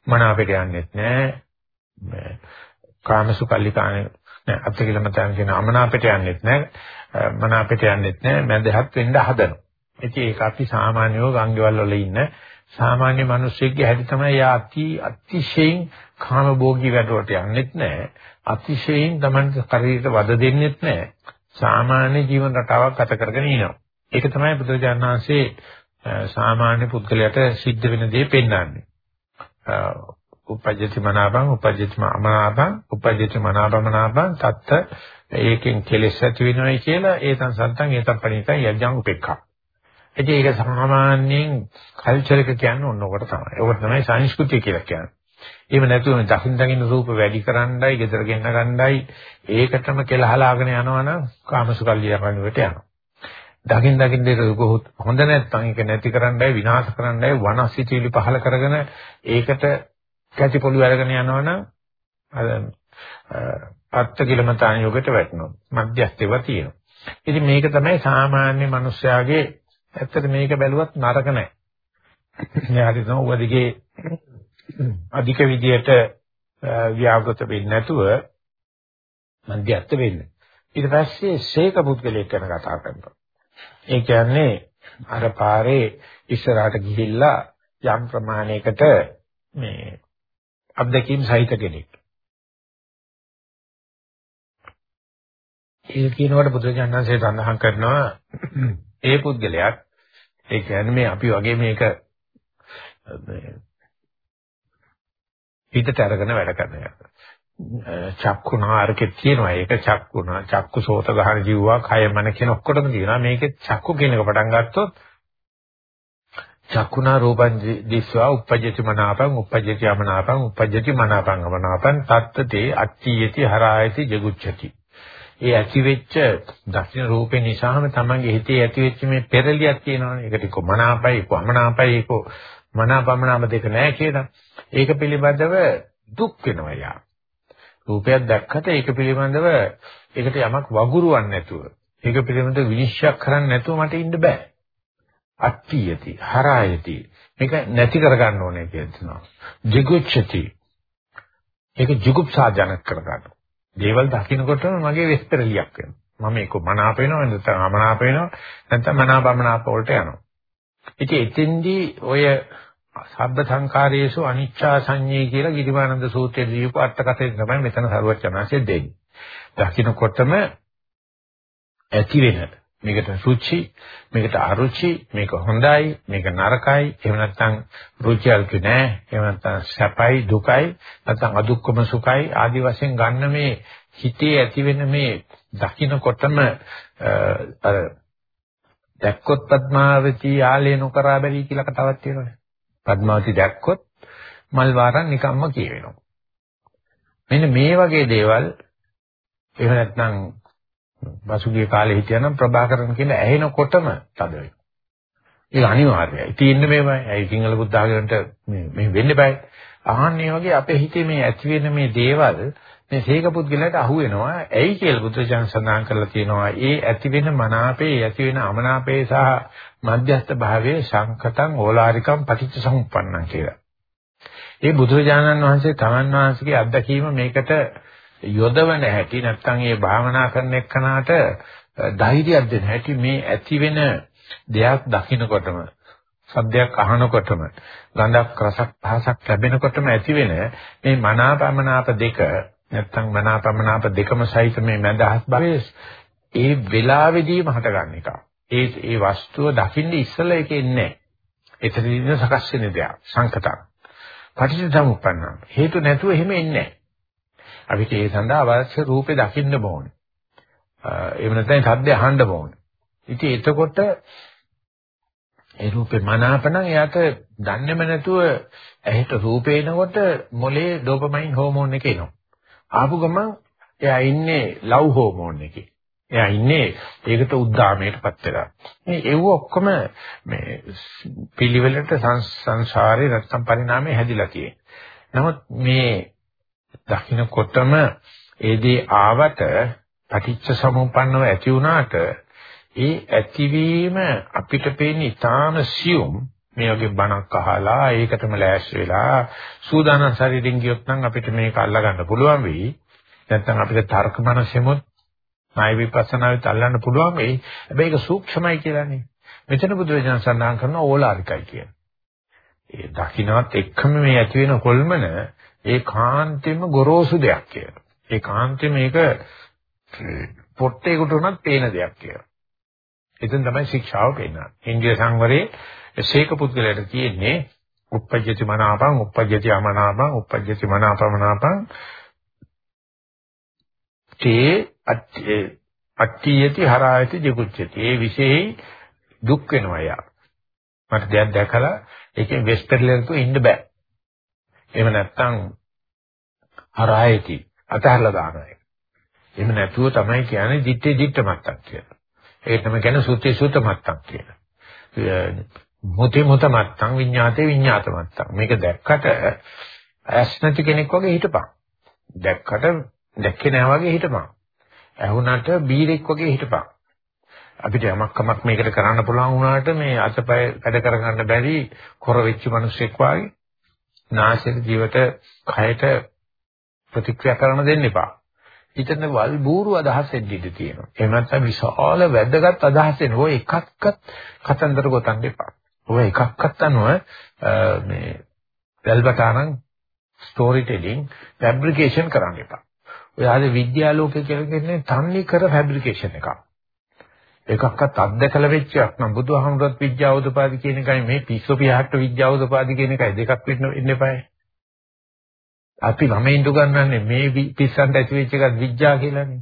මන අපිට යන්නේත් නෑ. මේ කාමසුකල්ලිකානේ නෑ අත්තිකිලමතන් කියන අමනාපයට යන්නේත් නෑ. මන අපිට යන්නේත් නෑ. මැදහත් වෙන්න හදනවා. ඉතින් ඒක අපි සාමාන්‍යව ගංගවල වල ඉන්න සාමාන්‍ය මිනිස්සෙක්ගේ හැටි තමයි යා අති අතිශයින් කාමභෝගී වැඩවලට යන්නේත් නෑ. අතිශයින් Taman ශරීරයට වද දෙන්නෙත් නෑ. සාමාන්‍ය ජීවන රටාවක් ගත කරගෙන ඉනවා ඒක තමයි බුදුරජාණන් වහන්සේ සාමාන්‍ය පුද්ගලයාට සිද්ධ වෙන දේ පෙන්වන්නේ. උපජ්ජති මනාපං උපජ්ජති අමනාපං උපජ්ජති මනාපමනාපං තත්ත ඒකෙන් කෙලෙස් ඇති වෙනවයි කියලා ඒතන් සන්තන් ඒතන් පණිතයි යජ්ජං උපේක්ඛා. ඉතින් ඒක සාමාන්‍යයෙන් කල්චර් එක කියන්නේ ඔන්න ඔකට තමයි. ඔකට තමයි සංස්කෘතිය කියලා කියන්නේ. එහෙම නැතුව දකින් දකින් රූප වැඩි කරන්නයි, gedara ගෙන්න ගන්නයි ඒකටම කෙලහලාගෙන යනවනම් කාමසුකල්ලිය කණුවට යනවා. දකින් දකින් දෙක හොඳ නැත්නම් ඒක නැති කරන්නයි විනාශ කරන්නයි වනසිතීලි පහල කරගෙන ඒකට කැටි පොළු අරගෙන යනවනම් අර අත්ති කිලමතාන යෝගයට වැටෙනවා. මධ්‍යස්ථේව තියෙනවා. ඉතින් මේක තමයි සාමාන්‍ය මිනිස්යාගේ ඇත්තට මේක බැලුවත් නරක නැහැ. යාරි තමයි උවදිගේ අධික විදියට ව්‍යාපෘත වෙන්නේ නැතුව මධ්‍යස්ථ වෙන්නේ. ඊට පස්සේ ශේක පුද්ගලයෙක් ගැන කතා කරනවා. ඒ කියන්නේ අර පාරේ ඉස්සරහට ගිහිල්ලා යම් ප්‍රමාණයකට මේ අත්දැකීම් සහිත කෙනෙක්. ඒ කියනකොට බුදුජානනාංශය සඳහන් කරනවා ඒ පුද්ගලයාත් ඒ කියන්නේ මේ අපි වගේ මේක හිතට අරගෙන වැඩ කරන එක. චක්කුණා අරකේ තියෙනවා ඒක චක්කුණා චක්කු සෝත ගහන ජීවවා කය මන කියන ඔක්කොටම තියෙනවා මේකේ චක්කු කියන එක පටන් ගත්තොත් චක්කුණා රූපං දිස්වා uppajjati මනාපං uppajjati අමනාපං uppajjati මනාපං අමනාපං තත්තේ අට්ඨියති හරායති ජගුච්ඡති ඒ ඇති වෙච්ච දක්ෂින රූපේ නිසාම තමන්ගේ හිතේ ඇති වෙච්ච මේ පෙරලියක් තියෙනවානේ. ඒකට කො මනාපයි කො අමනාපයි කො මනාපමනාම දෙක නැහැ කියලා. ඒක පිළිබඳව දුක් වෙනවා යා. රූපයක් දැක්කට ඒක පිළිබඳව ඒකට යමක් වගුරුවන්නේ නැතුව ඒක පිළිබඳව විනිශ්චය කරන්න නැතුව මට ඉන්න බෑ. අට්ඨියති හරායති. මේක නැති කරගන්න ඕනේ කියලා කියනවා jigucchati ඒක jigupsාජනක කරගන්න. දේවල් දකින්නකොටම මගේ වෙස්තරලියක් වෙනවා. මම ඒක මනාප වෙනවා නැත්නම් අමනාප වෙනවා නැත්නම් මනාපමනාප වලට යනවා. ඉතින් එතෙන්දී ඔය සබ්බ සංකාරයේසු අනිච්චා සංඤේ කියලා ගිරිමානන්ද සූත්‍රයේ දීපු අටකතේ තමයි මෙතන සරුවචනාංශය දෙන්නේ. දකින්නකොටම ඇති වෙන මේකට රුචි මේකට අරුචි මේක හොඳයි මේක නරකයි එහෙම නැත්නම් රුචි අරුචි නෑ එහෙම නැත්නම් සැපයි දුකයි නැත්නම් අදුක්කම සුඛයි ආදි වශයෙන් ගන්න මේ හිතේ ඇති වෙන මේ දකින්නකොටම අර දැක්කොත් පద్මාවති ආලේ නොකරා බැරි කියලා කතාවක් තියෙනවානේ පద్මාවති දැක්කොත් මල් වාරන් නිකම්ම කියවෙනවා මෙන්න මේ වගේ දේවල් එහෙම නැත්නම් වසුගේ කාලේ හිටියනම් ප්‍රභාකරන් කියන ඇහෙනකොටම තද වෙනවා. ඒක අනිවාර්යයි. තියෙන්න මේවයි. ඇයි සිංහල බුද්ධ ආගමට මේ මේ වෙන්න බෑ. අහන්නේ වගේ අපේ හිතේ මේ ඇති වෙන මේ දේවල් මේ සීක පුද්ගලයාට අහු වෙනවා. ඇයි කියලා බුදුචාන් සඳහන් කරලා තියෙනවා. ඒ ඇති වෙන මනාපේ, ඇති වෙන අමනාපේ සහ මධ්‍යස්ථ භාවයේ සංකතං ඕලාරිකම් පටිච්ච සමුප්පන්නං කියලා. ඒ බුදුරජාණන් වහන්සේ තමන් වහන්සේගේ අත්දැකීම මේකට යොදවන හැටි නැත්නම් ඒ භාවනා කරන එක්කනාට ධෛර්යයක් දෙන හැටි මේ ඇති වෙන දෙයක් දකින්නකොටම සද්දයක් අහනකොටම ගඳක් රසක් පහසක් ලැබෙනකොටම ඇති වෙන මේ මනාපමනාප දෙක නැත්නම් මනාපමනාප දෙකම සහිත මේ මඳහස් භාවයේ ඒ වෙලාවෙදීම හටගන්න එක. ඒ ඒ වස්තුව දකින්න ඉස්සෙල්ලා ඒක එන්නේ නැහැ. එතනදී සකස් වෙන දෙයක් සංකතක්. පටිච්චසමුප්පන්න. හේතු නැතුව එහෙම එන්නේ නැහැ. අපිට ඒ සඳහා අවශ්‍ය රූපේ දකින්න ඕනේ. එහෙම නැත්නම් සද්ද අහන්න ඕනේ. ඉතින් එතකොට ඒ රූපේ මනාපනම් එයාට දන්නේම නැතුව ඇහිට රූපේ එනකොට මොලේ ඩෝපමයින් හෝමෝන් එක එනවා. ආපු ගමන් එයා ඉන්නේ ලව් හෝමෝන් එකේ. එයා ඉන්නේ ඒකට උද්දාමයටපත් වෙලා. මේ ඒව ඔක්කොම මේ පිළිවෙලට සංසාරේ නැත්තම් පරිණාමයේ හැදිලා තියෙනවා. නමුත් මේ දකින්නකොටම ඒ දේ ආවට පටිච්ච සමුප්පන්නව ඇති වුණාට ඒ ඇතිවීම අපිට පේන්නේ ඊටාම සියුම් මේ වගේ බණක් අහලා ඒකටම ලෑස්ති වෙලා සූදානම් ශරීරින් ගියොත් නම් අපිට මේක අල්ලා ගන්න පුළුවන් වෙයි නැත්නම් අපිට තර්ක මනසෙමුත් ණය විපස්සනාවෙත් අල්ලන්න පුළුවන් වෙයි හැබැයි ඒක සූක්ෂමයි කියලානේ මෙතන බුදුරජාණන් සඳහන් කරන ඕලාරිකයි කියන ඒ දකින්නවත් එක්කම මේ ඇති වෙන කොල්මන ඒ කාන්තෙම ගොරෝසු දෙයක් කියලා. ඒ කාන්තෙම මේක පොට්ටේකට උනත් පේන දෙයක් කියලා. එතෙන් තමයි ශික්ෂාව පෙන්නන්නේ. ඉන්දිය සංවරයේ ශේක පුද්ගලයාට කියන්නේ uppajjati manapam uppajjati amanapam uppajjati manapamanaapam තේ අට්ඨියති හරායති ජිගුච්ඡති. ඒ විශේෂයි දුක් වෙනවා යා. මට දෙයක් දැකලා ඒකෙන් වෙස්පර්ලෙන්තු ඉන්න බෑ. එහෙම නැත්නම් හරායති අතහැරලා දානවා ඒක. එහෙම නැතුව තමයි කියන්නේ දිත්තේ දිත්ත මත්තක් කියලා. ඒක තමයි කියන්නේ සුත්තේ සුත මත්තක් කියලා. මොතේ මොත මත්තක් විඤ්ඤාතේ විඤ්ඤාත මත්තක්. මේක දැක්කට ඇස් නැති කෙනෙක් වගේ හිටපන්. දැක්කට දැක්කේ නැහැ වගේ හිටපන්. ඇහුණට බීරෙක් වගේ හිටපන්. අපිට යමක් කමක් මේකට කරන්න පුළුවන් වුණාට මේ අතපය වැඩ කරගන්න බැරි කොර වෙච්ච මිනිස්සෙක් වගේ නාසයට ජීවිත කයට ප්‍රතික්‍රියා කරන දෙන්න එපා. හිතන වල් බూరు අදහස් එද්ද ඉඳී තියෙනවා. එහෙම නැත්නම් විශාල වැදගත් අදහස් එන ඔය එකක්වත් කතන්දර ගොතන්න එපා. ඔය එකක්වත් අනුව මේ වැල්බටානම් ස්ටෝරි ටෙලිං ෆැබ්‍රිකේෂන් කරන්න එපා. ඔය ආද විද්‍යාලෝකයේ කියලා කියන්නේ තන්නේ කර ෆැබ්‍රිකේෂන් එකක්. එකක්වත් අත්දකලා වෙච්ච එකක් නම් බුදුහාමුදුරුවෝ විද්‍යාව උදපාදි කියන එකයි මේ පිස්සු පියාට විද්‍යාව උදපාදි කියන එකයි දෙකක් වෙන්න ඉන්න එපායි. අපි ළමයින්ට උගන්වන්නේ මේ පිස්සන්ට ඇති වෙච්ච එකක් විද්‍යාව කියලානේ.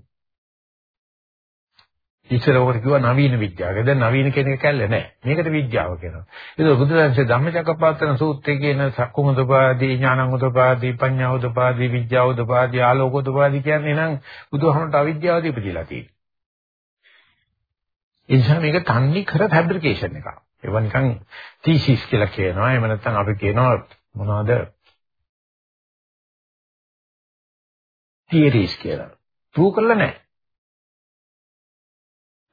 ඉස්සර ඔකට කිව්වා නවීන විද්‍යාව. දැන් නවීන කියන එක කැල්ල නැහැ. මේකට විද්‍යාව කියනවා. ඒක බුදුරජාණන්සේ ධම්මචක්කපවත්තන සූත්‍රයේ කියන සක්කුමුදපාදී ඥානමුදපාදී පඤ්ඤාවුදපාදී විද්‍යාවුදපාදී ආලෝකෝදපාදී කියන්නේ නම් බුදුහමන්ට අවිද්‍යාව දීපදිලා තියෙනවා. ඒ නිසා මේක තන්නේ කර ෆැබ්‍රිකේෂන් එකක්. ඒවා නිකන් තීසිස් කියලා කියනවා. එහෙම නැත්නම් අපි කියනවා මොනවද? තියරිස් කියලා. ප්‍රූව් කරලා නැහැ.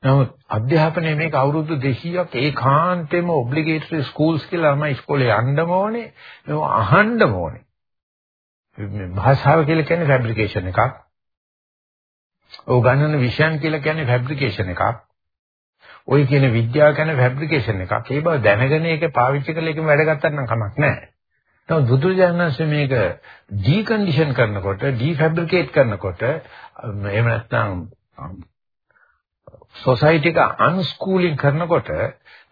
නමුත් අධ්‍යාපනයේ මේක අවුරුදු 200ක් ඒකාන්තයෙන්ම ඔබ්ලිගේටරි ස්කූල්ස් කියලා ළමයි ඉස්කෝලේ යන්නම ඕනේ. මේව අහන්නම ඕනේ. මේ භාෂාව කියලා කියන්නේ ෆැබ්‍රිකේෂන් එකක්. ඔය ගණන විෂයන් කියලා කියන්නේ ෆැබ්‍රිකේෂන් එකක්. ඔය කියන විද්‍යාව කියන්නේ ෆැබ්‍රිකේෂන් එකක්. ඒ බව දැනගෙන ඒක පාවිච්චි කරලා ඒකම වැඩ ගත්තා නම් කමක් නැහැ. නමුත් බුදුරජාණන්සේ මේක ඩීකන්ඩිෂන් කරනකොට, ඩීෆැබ්‍රිකේට් කරනකොට එහෙම නැත්නම් සොසයිටි එක අන්ස්කූලින් කරනකොට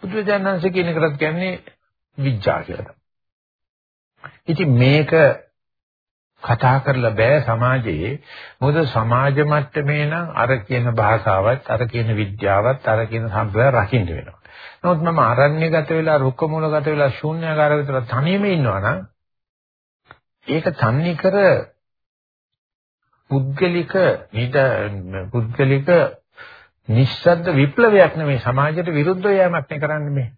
බුදුරජාණන්සේ කියන එකට කියන්නේ විඥා කියලා. ඉතින් මේක කතා කරලා බෑ සමාජයේ මොකද සමාජ මට්ටමේ නම් අර කියන භාෂාවත් අර කියන විද්‍යාවත් අර කියන සම්බය රකින්න වෙනවා. නමුත් මම අරණ්‍යගත වෙලා රුක්ක මූලගත වෙලා ශූන්‍යාකාරගත වෙලා තනියම ඉන්නවා නම් ඒක තන්නේ කර පුද්ගලික නිද පුද්ගලික නිස්සද්ද විප්ලවයක් නෙමෙයි සමාජයට විරුද්ධව යෑමක් නේ කරන්නේ මේ.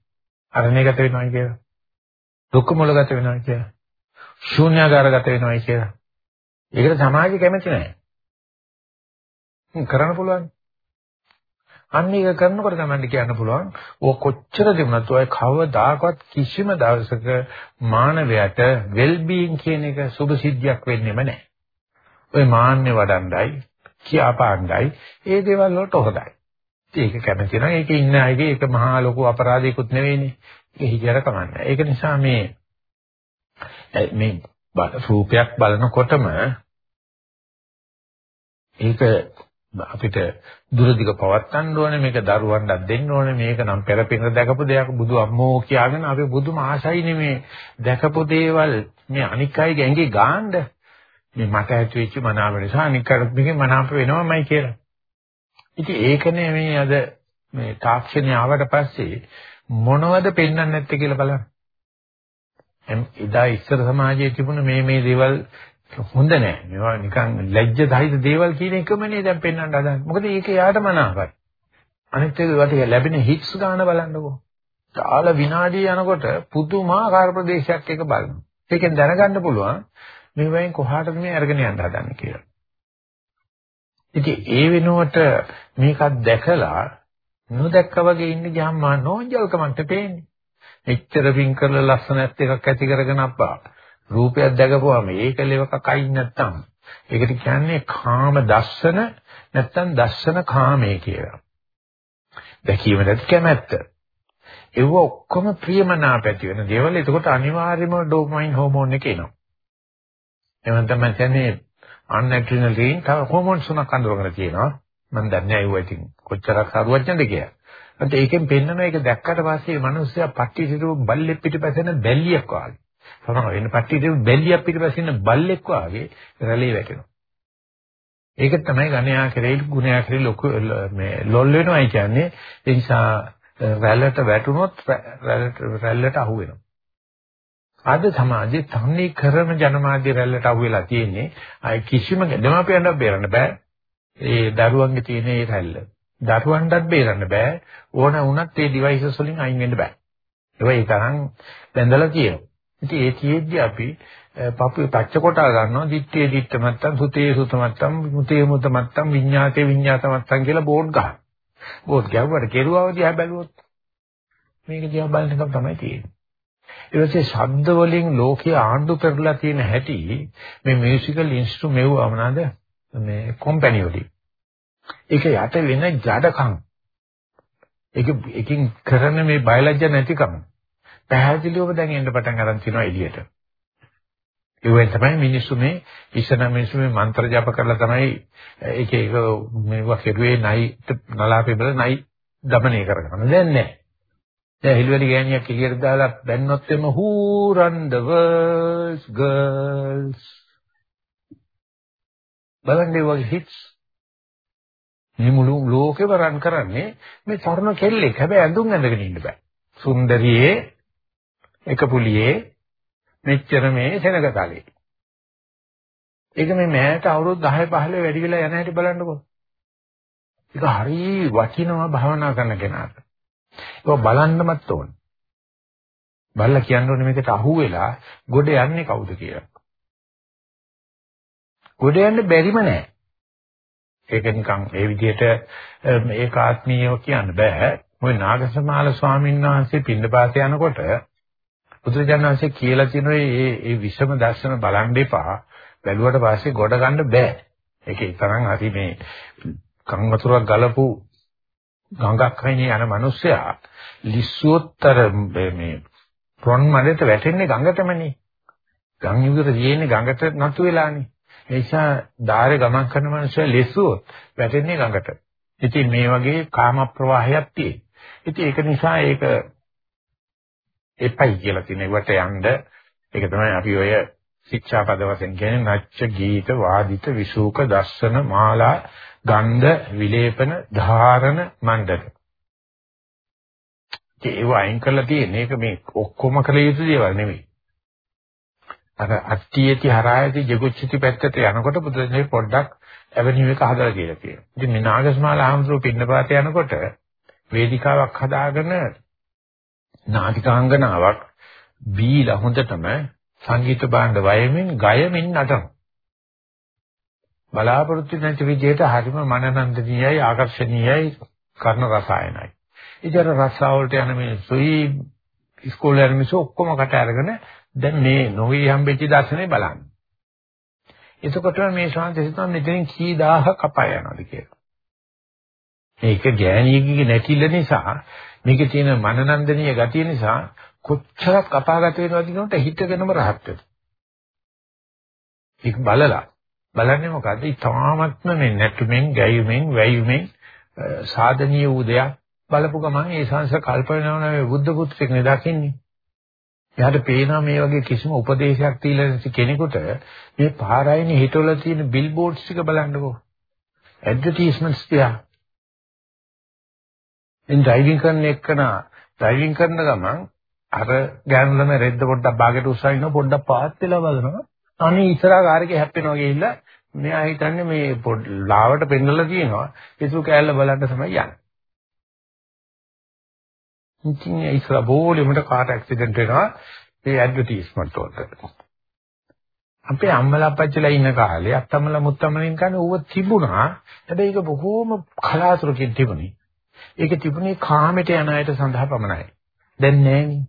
අරණ්‍යගත වෙනවා කියලා. දුක්ඛ මූලගත වෙනවා කියලා. ශූන්‍යාකාරගත වෙනවා කියලා. ඒකට සමාජය කැමති නැහැ. කරන්න පුළුවන්. අන්න ඒක කරනකොට තමයි කියන්න පුළුවන් ඕක කොච්චර දිනුනත් ඔය කවදාකවත් කිසිම දවසක මානවයට වෙල් බීయింగ్ කියන එක සුභ සිද්ධියක් වෙන්නේම නැහැ. ඔය මාන්නේ වඩණ්ඩයි කියාපාණ්ඩයි ඒ දේවල් වලට හොදයි. ඒක කැමති නම් ඒකේ ඉන්න අයගේ ඒක මහා ලොකු අපරාධයක්ුත් නෙවෙයිනේ. ඒක හිතර කමන්නේ. ඒක නිසා මේ මේ රූපයක් බලනකොටම ඒක අපිට දුරදිග පවත්තන්න ඕනේ මේක දරුවන්ට දෙන්න ඕනේ මේක නම් පෙරපින දැකපු දෙයක් බුදු අම්මෝ කියාගෙන අපි බුදුම ආශයිනේ මේ දැකපු දේවල් මේ අනික් අයගේ ඇඟේ ගාන්න මේ මට ඇති වෙච්ච මනාව නිසා අනික් අයට මේකේ මනාප වෙනවමයි කියලා. ඉතින් ඒකනේ මේ අද මේ තාක්ෂණය ආවට පස්සේ මොනවද පෙන්වන්නේ නැත්තේ කියලා බලන්න. එදා ඉස්සර සමාජයේ තිබුණ මේ මේ දේවල් හොඳ නෑ. මේවා නිකන් ලැජ්ජදායිද දේවල් කියන එකමනේ දැන් පෙන්වන්න හදන්නේ. මොකද ඒක යාට මනාපයි. අනිත් එක වට ලැබෙන හිට්ස් ගන්න බලන්නකෝ. කාල විනාඩිය යනකොට පුදුමාකාර ප්‍රදේශයක් එක බලනවා. ඒකෙන් දැනගන්න පුළුවන් මේ වයින් කොහාටද මේ අරගෙන යන්න හදන්නේ කියලා. ඉතින් ඒ වෙනුවට මේකත් දැකලා නොදැක්කා වගේ ඉන්න ගියාම මා නෝන්ජල්කමන්ට පේන්නේ. එච්චර පින් කරලා ලස්සනත් එකක් ඇති කරගෙන අප්පා. රූපයක් දැකපුවාම ඒක ලෙවකක් අයින් නැත්තම් ඒකට කියන්නේ කාම දස්සන නැත්තම් දස්සන කාමයේ කියලා. දැකීම නැති කැමැත්ත. ඒව ඔක්කොම ප්‍රියමනාප ඇති වෙන දේවල්. එතකොට අනිවාර්යයෙන්ම ඩෝපමයින් හෝමෝන් එක එනවා. එහෙනම් තමයි කියන්නේ අන්නැඩ්‍රිනලින් තව හෝමෝන්ස් තුනක් අඳුරගෙන තියෙනවා. මම දන්නේ අයුව ඉතින් කොච්චරක් සරුවච්චන්ද කියලා. ඒත් ඒකෙන් පෙන්නන එක දැක්කට පස්සේ මිනිස්සයා පට්ටි සිටු බල්ලෙක් පිටිපස්සෙන් බැල්ලියක් වගේ. සමහර වෙන පට්ටි සිටු බැල්ලියක් පිටිපස්සෙන් බල්ලෙක් වගේ රැළේ වැටෙනවා. ඒක තමයි ගණයා කෙරෙහි ගුණයා කෙරෙහි ලොකු මේ ලොල් වෙනවයි කියන්නේ. ඒ නිසා රැල්ලට වැටුනොත් රැල්ලට රැල්ලට අහු වෙනවා. අද සමාජයේ තන්නේ කරන ජනමාධ්‍ය රැල්ලට අහු වෙලා තියෙන්නේ අය කිසිම දෙමාපියන්ට බේරන්න බෑ. ඒ දරුවන්ගේ තියෙන ඒ රැල්ල. දරුවන්ටත් බේරන්න බෑ. ඕන වුණත් ඒ ඩිවයිසස් වලින් අයින් වෙන්න බෑ. ඒවා ඒ තරම් බැඳලා තියෙනවා. ඉතින් ඒ කියෙද්දි අපි පපු පච්ච කොටා ගන්නවා. දිත්තේ දිත්ත මත්තම් සුතේ සුත මත්තම් මුතේ මුත මත්තම් විඤ්ඤාතේ විඤ්ඤාත මත්තම් කියලා බෝඩ් ගන්න බෝඩ් ගැව්වට කෙරුවව දිහා බැලුවොත් මේක දිහා බලන එක තමයි තියෙන්නේ. ඊට පස්සේ ශබ්ද වලින් ලෝකයේ ආණ්ඩු කරලා තියෙන හැටි මේ මියුසිකල් ඉන්ස්ට්‍රුමෙන්ට් මෙව්වා මොනවාද මේ කම්පැනි වලින්. ඒක යට වෙන ජඩකම්. ඒක එකකින් කරන මේ බයලජ්‍ය නැතිකම. පැහැදිලිවම දැන් එන්න පටන් ගන්න තියෙනවා එළියට. ඒවෙන් තමයි මිනිස්සු මේ ඉස්සන මිනිස්සු මේ මන්ත්‍ර ජප කරලා තමයි එක එක මේවා කෙරුවේ නයි නලාපේ බල නයි දමනය කරගන්න. දැන් නැහැ දැන් හිල්වැලි ගෑණියක් එළියට දාලා බැන්නොත් එම who run the world girls බලන්නේ වගේ hits මේ මුළු ලෝකෙම රන් කරන්නේ මේ තරුණ කෙල්ලෙක්. හැබැයි ඇඳුම් ඇඳගෙන ඉන්න බෑ. සුන්දරියේ එක පුලියේ මෙච්චර මේ සෙනගතලේ. ඒක මේ මෑට අවුරුදු 10 15 වැඩි වෙලා යන හැටි බලන්නකෝ. ඒක හරි වටිනවා භවනා කරන කෙනාට. ඒක බලන්නමත් ඕන. බලලා කියන්න ඕනේ මේකට අහුවෙලා ගොඩ යන්නේ කවුද කියලා. ගොඩ යන්න බැරිම නෑ. ඒක නිකන් ඒ විදිහට ඒකාත්මීයව කියන්න බෑ. මොකද නාගසමාල ස්වාමීන් වහන්සේ පින්නපාත යනකොට බුදුරජාණන් වහන්සේ කියලා තියෙනවා මේ මේ විෂම දර්ශන බලන් දෙපා බැලුවට පස්සේ ගොඩ ගන්න බෑ. ඒකේ තරම් හරි මේ කන් වතුරක් ගලපු ගඟක් හයිනේ යන මිනිස්සයා ලිස්සුවත්තර මේ ප්‍රොන් මඩේට වැටෙන්නේ ගඟටමනේ. ගම් යුගට තියෙන්නේ ගඟට නතු වෙලානේ. ඒ නිසා ධාරේ ගමන් කරන මිනිස්සයා ලිස්සුවොත් වැටෙන්නේ ගඟට. ඉතින් මේ වගේ කාම ප්‍රවාහයක් තියෙයි. ඉතින් ඒක නිසා ඒක එපයි කියලා තියෙන ඒවට යන්න ඒක තමයි අපි ඔය ශික්ෂාපද වශයෙන් කියන්නේ නච්ච ගීත වාදිත විසූක දර්ශන මාලා ගන්ධ විලේපන ධාරණ මණ්ඩල. ඒක වයින් කරලා තියෙන එක මේ ඔක්කොම කළ යුතු දේවල් නෙවෙයි. අර අට්ටියති හරායති ජගුච්චති පැත්තට යනකොට බුදුරජාණන් පොඩ්ඩක් ඇවෙනිව් එක හදලා කියලා කියනවා. ඉතින් මේ නාගස්මාල ආමතුරු පින්නපාත යනකොට වේදිකාවක් හදාගෙන නාටිකාංගනාවක් බීලා හොඳටම සංගීත භාණ්ඩ වයමින් ගයමින් නටන. බලාපොරොත්තු නැති විදිහට හරිම මනනන්දනීයයි ආකර්ෂණීයයි කර්ණ රසායනයි. ඉතින් රසාවලට යන මේ සුයි ඉස්කෝලේ යන මිනිස්සු ඔක්කොම කට අරගෙන දැන් මේ නොවි හම්බෙච්ච දර්ශනේ බලන්න. එතකොට මේ ශාන්ති සිතන මෙතෙන් කී දහහක් අපාය යනවාද කියලා. මේක ගෑණියගේ නැතිල නිසා මේකේ තියෙන මනනන්දනීය ගතිය නිසා කොච්චරක් අපාගත වෙනවද කියනකොට හිතගෙනම රහත් වෙනවා. ඒක බලලා බලන්නේ මොකද්ද? ඊටාත්ම මේ නැටුමින්, ගැයුමින්, වැයුමින් සාධනීය වූ දෙයක් බලපු ගමන් ඒ සංස කල්පනා වෙන බුද්ධ පුත්‍රෙක් නේ දකින්නේ. එයාට පේනවා මේ වගේ කිසිම උපදේශයක් තියලා නැති කෙනෙකුට මේ පාරායිනේ හිටවල තියෙන බිල් බෝඩ්ස් ටික බලන්නකෝ. ඇඩ්වර්ටයිස්මන්ට්ස් තියා. ඉන් ඩ්‍රයිවිං කරන එකන ඩ්‍රයිවිං කරන ගමන් අර ගෑනුලම රෙද්ද පොඩ්ඩක් බාගෙට උස්සගෙන පොඩ්ඩක් පාත් වෙලා බලනවා. අනේ ඉස්සරහා කාර් එකේ හැප්පෙනවා ගිහිල්ලා මෙයා හිතන්නේ මේ ලාවට පෙන්නලා තියෙනවා. ඒසු කෑල්ල බලන්න තමයි යන්නේ. ඉතින් ඉස්සර බෝලෙමට කාට ඇක්සිඩන්ට් වෙනවා මේ ඇඩ්වර්ටයිස්මන්ට් වලට. අපේ අම්මලා අප්පච්චිලා ඉන්න කාලේ අත්තම්මලා මුත්තම්මලින් කන්නේ ඌව තිබුණා. හැබැයි ඒක බොහෝම කලාතුරකින් තිබුණේ. ඒක තිබුණේ කාමයට යන අයට සඳහා පමණයි. දැන් නෑනේ.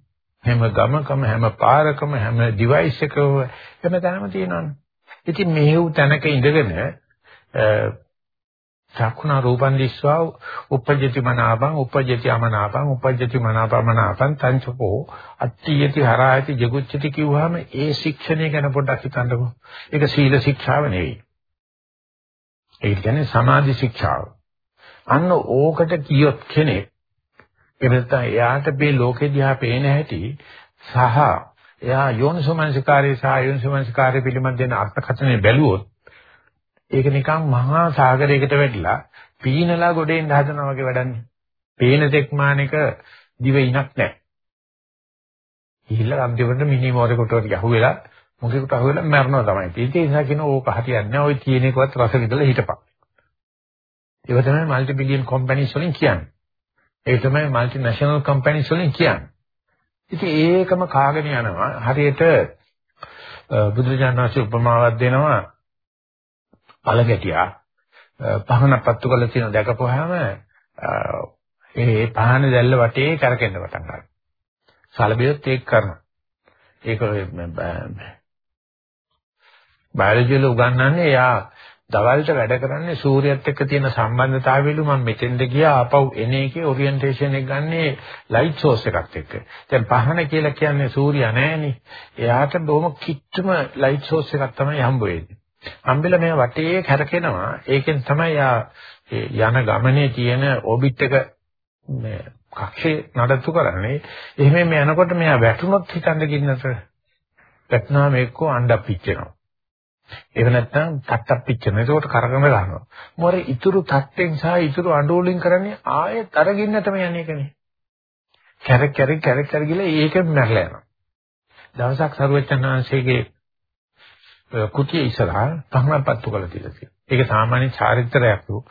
හැම ගමකම හැම පාරකම හැම ඩිවයිස් එකකම හැම තැනම තියෙනවනේ. ඉතින් මෙහෙව් තැනක ඉඳගෙන චක්කුණා රූපං දිස්වා උපජ්ජති මනාපං උපජ්ජති අමනාපං උපජ්ජති මනාපමනාපං තංචකෝ අට්ඨියති හරායති ජගුච්චති කිව්වහම ඒ ශික්ෂණය ගැන පොඩ්ඩක් හිතන්නකෝ. ඒක සීල ශික්ෂාව නෙවෙයි. ඒක කියන්නේ සමාධි ශික්ෂාව. අන්න ඕකට කියොත් කෙනෙක් එහෙම එයාට මේ ලෝකෙ දිහා පේන හැටි සහ එයා යෝනිසෝමනසිකාරයේ සහ යෝනිසෝමනසිකාරය පිළිබඳ දෙන අර්ථකථනය බැලුවොත් ඒක නිකන් මහා සාගරයකට වැටිලා පීනලා ගොඩෙන් හදනවා වගේ වැඩන්නේ. පේන තෙක්මානක දිව ඉනක් නැහැ. ගිහිල්ලා රම්දෙවන්න මිනිමෝරේ කොටවට යහුවෙලා මොකෙකුට අහුවෙලා මැරනවා තමයි. ඒක නිසා කියන ඕක හරියන්නේ ඔය තියෙන එකවත් රස විඳලා හිටපන්. ඒක තමයි মালටි බිලියන් කම්පැනිස් වලින් කියන්නේ. ඒක තමයි মালටි ජාතික කම්පැනිස් වලින් කියන්නේ. ඉතින් ඒකම කාගෙන යනවා. හරියට බුදුරජාණන් වහන්සේ උපමාවක් දෙනවා පළගැටියා පහන පත්තු කරලා තියෙන දැකපුවාම ඒ පහන දැල්ල වටේ කරකෙන්න පටන් ගන්නවා. සලබියොත් ඒක කරනවා. ඒක බයොලොජි වල උගන්වන්නේ යා දවල්ට වැඩ කරන්නේ සූර්යයත් එක්ක තියෙන සම්බන්ධතාවයලු මම මෙතෙන්ද ගියා ආපහු එන එකේ ඔරියන්ටේෂන් එක ගන්නේ ලයිට් සෝස් එකත් එක්ක. දැන් පහන කියලා කියන්නේ සූර්යයා නෑනේ. එයාට බොහොම කිට්ටුම ලයිට් සෝස් එකක් තමයි හම්බ වෙන්නේ. හම්බෙලා මේ වටේ කැරකෙනවා. ඒකෙන් තමයි යා යන ගමනේ තියෙන ඔබිට් එක මේ කක්ෂේ නඩත්තු කරන්නේ. එහෙම මේ යනකොට මෙයා වැටුනොත් හිතන්න ගින්නතර වැටුනාම එක්ක අඬ පිච්චෙනවා. එහෙම නැත්නම් තට්ටක් පිච්චෙනවා. ඒකට කරකම ගන්නවා. මොර ඉතුරු තට්ටෙන් සහ ඉතුරු අඬෝලින් කරන්නේ ආයෙත් අරගින්නටම යන්නේ කනේ. කැරක් කැරක් කැරක් කැරක් ගිහලා ඒකෙම නැරලා යනවා. දවසක් සරුවචනාංශයේ කුටිය ඉස්සරහා පහනක් පත්තු කරලා තියෙනවා. ඒක සාමාන්‍ය චාරිත්‍රයක් වූ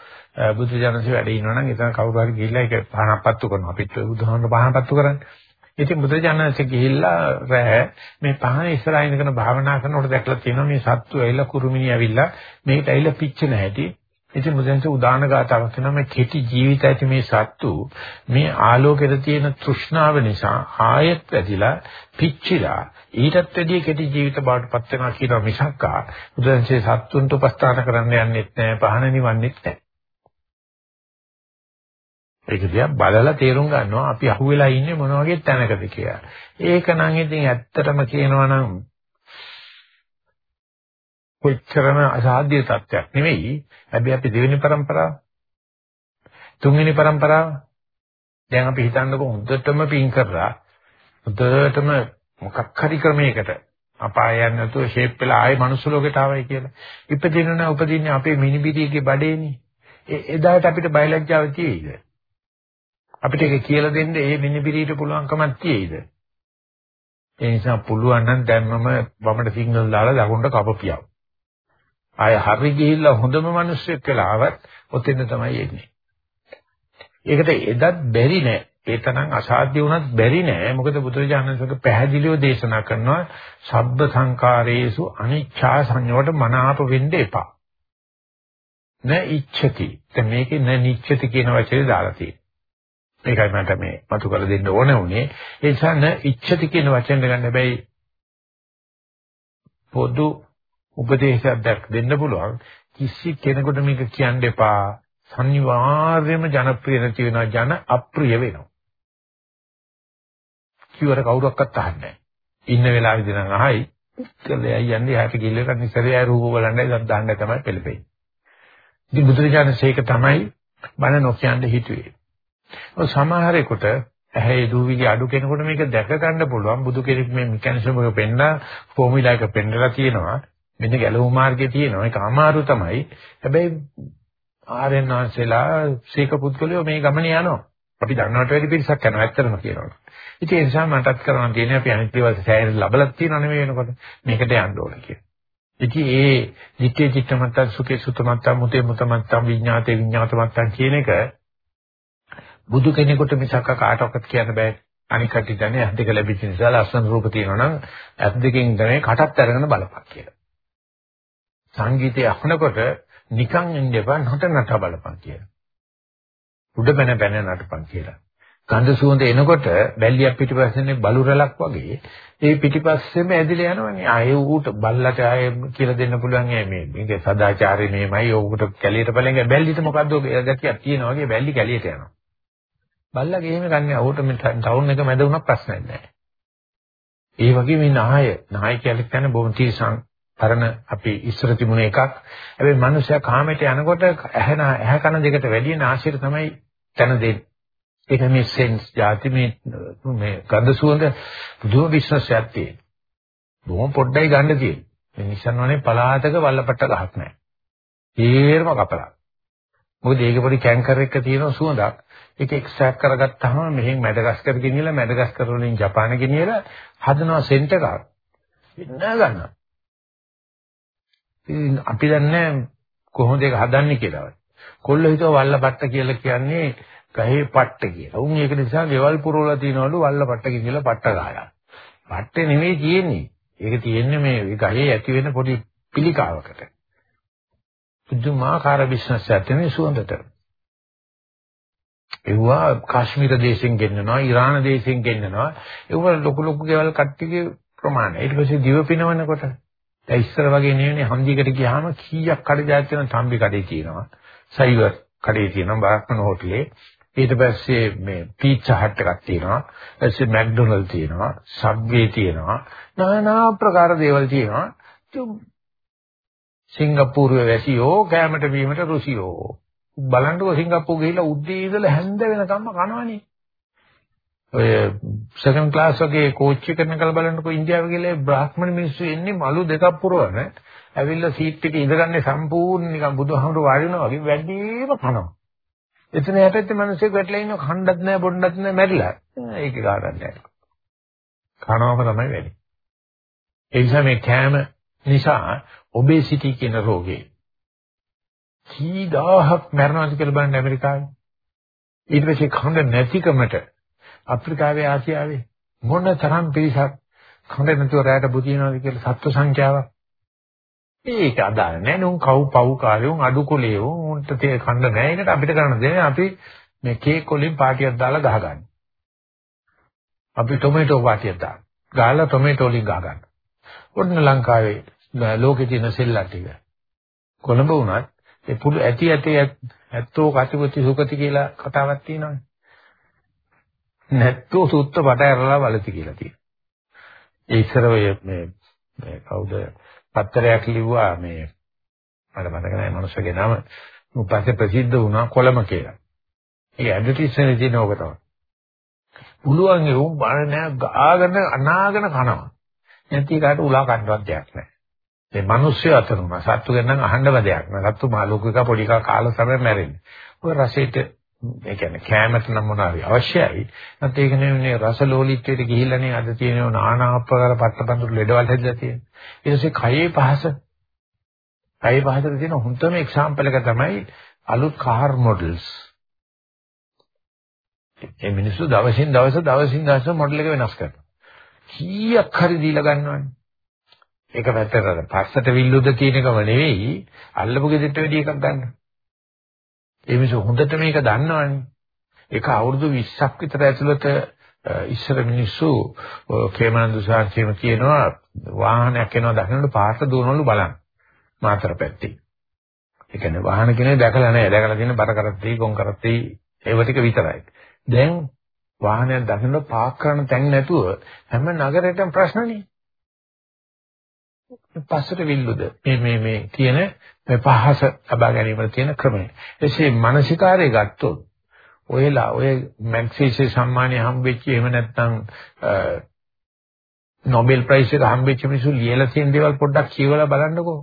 බුදු ජානසෙ වැඩ ඉනවා නම් එතන කවුරු හරි ගිහිල්ලා ඒක පහනක් පත්තු කරනවා. අපිත් බුදුහාමර පහන පත්තු කරන්නේ. ඉතින් බුදු ජානසෙ ගිහිල්ලා රෑ මේ පහන ඉස්සරහා ඉඳගෙන භාවනා කරනකොට දැක්ලා තියෙනවා මේ සත්තු ඇවිල්ලා කුරුමිනි ඇවිල්ලා මේකට ඇවිල්ලා පිච්චෙන හැටි. ඉතින් බුදුන්සේ උදාන ගාතාවක් කියනවා මේ කෙටි ජීවිත ඇති මේ සත්තු මේ ආලෝකයට තියෙන තෘෂ්ණාව නිසා ආයෙත් වැඩිලා පිච්චිලා ඊටත් වැඩිය කෙටි ජීවිත බවට පත් වෙනවා කියනවා මිසක්කා බුදුන්සේ සත්තුන්ට උපස්ථාන කරන්න යන්නෙත් නැහැ පහන නිවන්නෙත් නැහැ. ඒක දිහා බලලා තේරුම් ගන්නවා අපි අහුවෙලා ඉන්නේ මොන වගේ තැනකද කියලා. ඒක නම් ඉතින් ඇත්තටම කියනවා නම් කොච්චරම අසාධ්‍ය තත්ත්වයක් නෙවෙයි. හැබැයි අපි දෙවෙනි પરම්පරාව තුන්වෙනි પરම්පරාව දැන් අපි හිතන්නකො හොඳටම පින් කරලා හොඳටම මොකක් හරි ක්‍රමයකට අපාය යන්නේ නැතුව ෂේප් වෙලා ආයේ මනුස්ස ලෝකයට ආවයි කියලා. ඉපදිනවනේ උපදින්නේ අපේ මිනිබිරියගේ බඩේනේ. එදාට අපිට බයලජ්ජාව තියෙයිද? අපිට ඒක කියලා දෙන්න ඒ මිනිබිරියට පුළුවන්කමක් තියෙයිද? ඒ නිසා පුළුවන් නම් දැන්මම වමට සිග්නල් දාලා දකුණට කපපියව. ආය හරි ගිහිල්ලා හොඳම මිනිස්සෙක් කියලා ආවත් ඔතෙන් තමයි එන්නේ. ඒකට එදත් බැරි නෑ. ඒ තරම් අසාධ්‍ය වුණත් බැරි නෑ. මොකද බුදුරජාණන්සේක පැහැදිලිව දේශනා කරනවා සබ්බ සංකාරයේසු අනිච්ඡා සංයෝට මනාප වෙන්න එපා. න ඉච්ඡති. දැන් මේකේ න නිච්ඡති කියන වචනේ දාලා තියෙනවා. මේකයි මට මේ මතු කරලා දෙන්න ඕන උනේ. ඒ නිසා න ඉච්ඡති කියන වචෙන් ගන්න හැබැයි පොදු උපදේශයක් දැක් දෙන්න පුළුවන්. කිසි කෙනෙකුට මේක කියන්න එපා. අනිවාර්යයෙන්ම ජනප්‍රිය නැති වෙනවා ජන අප්‍රිය වෙනවා. කිව්වර කවුරක්වත් අහන්නේ නැහැ. ඉන්න වෙලාවෙදී නම් අහයි. කළේ යන්නේ යාට ගිල්ලක නිසරේ ආය රූප බලන්නයි දත් දාන්න තමයි පෙළපෙන්නේ. ඉතින් බුදුරජාණන් ශේක තමයි බණ නොකියන්න හිතුවේ. ඔය සමහරෙකුට ඇහැ දූවිලි අඩු කෙනෙකුට මේක දැක ගන්න පුළුවන් බුදු කෙනෙක් මේ මෙකැනිසම් එක පෙන්නා ෆෝමියුලා එක පෙන්නලා තියෙනවා. මෙන්න ගැලවු මාර්ගය තියෙනවා. ඒක අමාරු තමයි. හැබැයි ආර්යයන් වහන්සේලා සීක පුද්ගලයෝ මේ ගමනේ යනවා. අපි දන්නවට වැඩි පිරිසක් යනවා ඇත්තටම කියනවා. ඉතින් ඒ නිසා මටත් කරන්න තියෙන්නේ අපි අනිත් දේවල් සෑහෙන ලබලක් තියෙනවා නෙමෙයි වෙනකොට මේකට යන්න ඕන කියලා. ඉතින් ඒ නිත්‍ය චිත්තමත්ත සුඛේ සුතමත්ත මුතේ මුතමත්ත විඤ්ඤාතේ විඤ්ඤාතමත්ත කියන එක බුදු කෙනෙකුට මිසක් කාටවත් කියන්න බෑ. අනික කටි දන්නේ ඇස් දෙක ලැබිච්ච නිසා ලස්සන රූප තියෙනවා නම් ඇස් දෙකෙන් තමයි කටත් අරගෙන බලපක් කියලා. සංගීතය අහනකොට නිකන් ඉන්න එපා නට නට බලපන් කියලා. උඩ බැන බැන නටපන් කියලා. ගන්ධ සුවඳ එනකොට බැල්ලියක් පිටිපස්සෙන් බලු රැලක් වගේ ඒ පිටිපස්සෙම ඇදිලා යනවනේ. ආයේ ඌට බල්ලට ආයේ කියලා දෙන්න පුළුවන් මේ මේක සදාචාරය මෙහෙමයි. ඕකට කැලියට බලෙන් බැල්ලිට මොකද්ද ගතියක් තියෙනවා වගේ බැල්ලි කැලියට යනවා. බල්ලගේ එහෙම ගන්නේ ඌට මේ ටවුන් එක මැද වුණා ප්‍රශ්නයක් නැහැ. ඒ වගේ මේ නාය නාය කියලා කියන්නේ බොහොම තීසං පරණ අපි ඉස්සර තිබුණ එකක්. හැබැයි මිනිස්සයා කාමයට යනකොට ඇහෙන ඇහැ කන දෙකට වැඩි නාසයට තමයි තන දෙන්නේ. ඒක මේ සෙන්ස් ಜಾති මේ මේ ගඳ සුවඳ පුදුම විශ්වාසයක් තියෙන. බොහොම පොඩ්ඩයි ගන්න තියෙන්නේ. මේ නිසන්වනේ පලාතක වල්ලපට්ට ගහක් නැහැ. ඒරම කපලා. මොකද ඒක පොඩි කැන්කර් එකක තියෙන සුවඳක්. ඒක එක්ස්ට්‍රැක්ට් කරගත්තාම මෙහෙන් මැඩගස්කර් ගෙනියලා මැඩගස්කර් වලින් ජපාන ගෙනියලා හදනවා සෙන්ට් එකක්. ඉන්න ගන්නවා. ඉතින් අපි දන්නේ කොහොමද ඒක හදන්නේ කියලා. කොල්ල හිතුව වල්ලපට්ට කියලා කියන්නේ ගහේ පට්ට කියලා. උන් ඒක නිසා ගෙවල් පුරවලා තියනවලු වල්ලපට්ට කියලා පට්ට ගහලා. පට්ටේ නෙමෙයි තියෙන්නේ. ඒක තියෙන්නේ මේ ගහේ ඇති වෙන පොඩි පිළිකාවකට. පුදුමාකාර බිස්නස් එකක් තියෙන සුවඳට. ඒවා කාශ්මීර දේශෙන් ගෙන්නනවා, ඊරාන දේශෙන් ගෙන්නනවා. ඒවා ලොකු ලොකු ගෙවල් කට්ටියගේ ප්‍රමාණය. ඊට පස්සේ දිව පිනවනකොට දැන් ඉස්සර වගේ නෙවෙයි හන්දියකට ගියාම කීයක් කඩදාසි තියෙන තම්බි කඩේ තියෙනවා. සයිවර් කඩේ තියෙනවා බාක්මන හෝටලේ. ඊට පස්සේ මේ පීට්සා හට් එකක් තියෙනවා. ඊපස්සේ මැක්ඩොනල්ඩ් තියෙනවා, සබ්වේ තියෙනවා. নানা ආකාර දේවල් තියෙනවා. සිංගප්පූරුවේ වැසියෝ කැමට වීමට රුසියෝ බලන්නකො සිංගප්පූරු ගිහිල්ලා උදේ ඉඳලා හැන්ද වෙනකම්ම කනවනේ ඔය සෙකන්ඩ් ක්ලාස් වගේ කෝච්චි කරන කල බලන්නකො ඉන්දියාවේ ගිහලා බ්‍රාහ්මණ මිනිස්සු එන්නේ මලු දෙකක් පුරවන ඇවිල්ලා සීට් එකේ ඉඳගන්නේ සම්පූර්ණ නිකන් බුදුහාමුදුරු වාඩි වෙනවා වගේ වැඩිම කනවා. එතන යටත් මිනිස්සු වැටලා ඉන්න කණ්ඩත් නැහැ බොණ්ඩත් නැහැ මැරිලා. ඒක ගානක් නැහැ. කනවම තමයි වැඩි. ඒ නිසා මේ කෑම නිසා ඔබේසිටි කියන රෝගේ කී දහහක් මරණවාද කියලා බලන්න ඇමරිකාවේ. ඊට පස්සේ කඳ නැතිකමට අප්‍රිකාවේ ආසියාවේ මොන තරම් පිරිසක් කඳ නැතුව රැයට බුදිනවද කියලා සත්ව සංඛ්‍යාවක්. ඒක අදාළ නැහැ නුන් කව් පව් කාර්යෝ අඩු කොලේ උන්ට තේ කන්න නැහැ. ඒකට අපිට කරන්න දෙන්නේ අපි මේ කේක් වලින් පාටියක් දාලා ගහගන්න. අපි ටොමැටෝ පාටියක් දාන්න. ගහලා ටොමැටෝ වලින් ගහගන්න. ඔන්න ලංකාවේ ලෝකේ තියෙන සෙල්ලම් ටික. කොළඹ වුණත් ඒ පුළු ඇති ඇති ඇත්තෝ කටිපති සුකති කියලා කතාවක් තියෙනවානේ. නැත්තෝ සුත්ත බට ඇරලා බලති කියලා තියෙනවා. ඒ ඉස්සර ඔය මේ මේ කවුද පත්තරයක් ලිව්වා මේ මට මතක නැහැ මනුස්සගේ නම. උපස්සේ ප්‍රසිද්ධ වුණා කොළම කියලා. ඒ ඇඩ්වර්ටයිස්මන්ට් එකේ නෝක තමයි. පුළුවන් ඒ උන් බාන නෑ ගාගෙන අනාගෙන කනවා. නැති කාට උලා කන්නවත් දෙයක් නෑ. මේ මිනිස්සු අතරුම සත්තු ගැන අහන්නව දෙයක් නෑ. සත්තු මාළුකක පොඩි කා කාලා තමයි මැරෙන්නේ. ඔය රසෙට ඒ කියන්නේ කැමත නම් මොනවාරි අවශ්‍යයි. නැත්නම් ඒක නෙවෙයි රසලෝලීත්වයට ගිහිල්ලානේ අද තියෙන නානා ආකාර පට්ටබඳු ලෙඩවල් හැදලා තියෙන්නේ. ඊට පස්සේ කයේ පහස කයේ පහසට තියෙන හොඳම එක්සැම්පල් එක තමයි අලුත් කාර් මොඩල්ස්. මේ මිනිස්සු දවසින් දවස දවසින් දවස මොඩල් එක වෙනස් කරනවා. කීයක් හරි දීලා ගන්නවනේ. ඒක පැත්තට පස්සට විල්ලුද කියන එකම නෙවෙයි අල්ලපු ගෙදරට වැඩි එකක් ගන්නවා. ඒ මිනිස්සු හොඳට මේක දන්නවනේ. ඒක අවුරුදු 20ක් විතර ඇතුළත ඉස්සර මිනිස්සු කේමනන්ද සාංශියම කියනවා වාහනයක් එනවා දකින්නට පාට දුවනවලු බලන්න. මාතර පැත්තේ. ඒ කියන්නේ වාහන කෙනෙක් දැකලා නැහැ. දැකලා තියෙන බර කරත්තේ, ගොන් කරත්තේ ඒව ටික විතරයි. දැන් වාහනයක් දකින්න පාක් කරන තැන් නැතුව හැම නගරයකම ප්‍රශ්නනේ. පස්සට විල්ලුද මේ මේ මේ කියන මේ පහස ලබා ගැනීමට තියෙන ක්‍රමය. එසේ මානසිකාරය ගත්තොත් ඔයලා ඔය මැග්සීසේ සම්මානය හම්බෙච්ච එහෙම නැත්නම් නොබෙල් ප්‍රයිස් එක හම්බෙච්ච මිනිස්සු ලියලා තියෙන දේවල් පොඩ්ඩක් කියවලා බලන්නකෝ.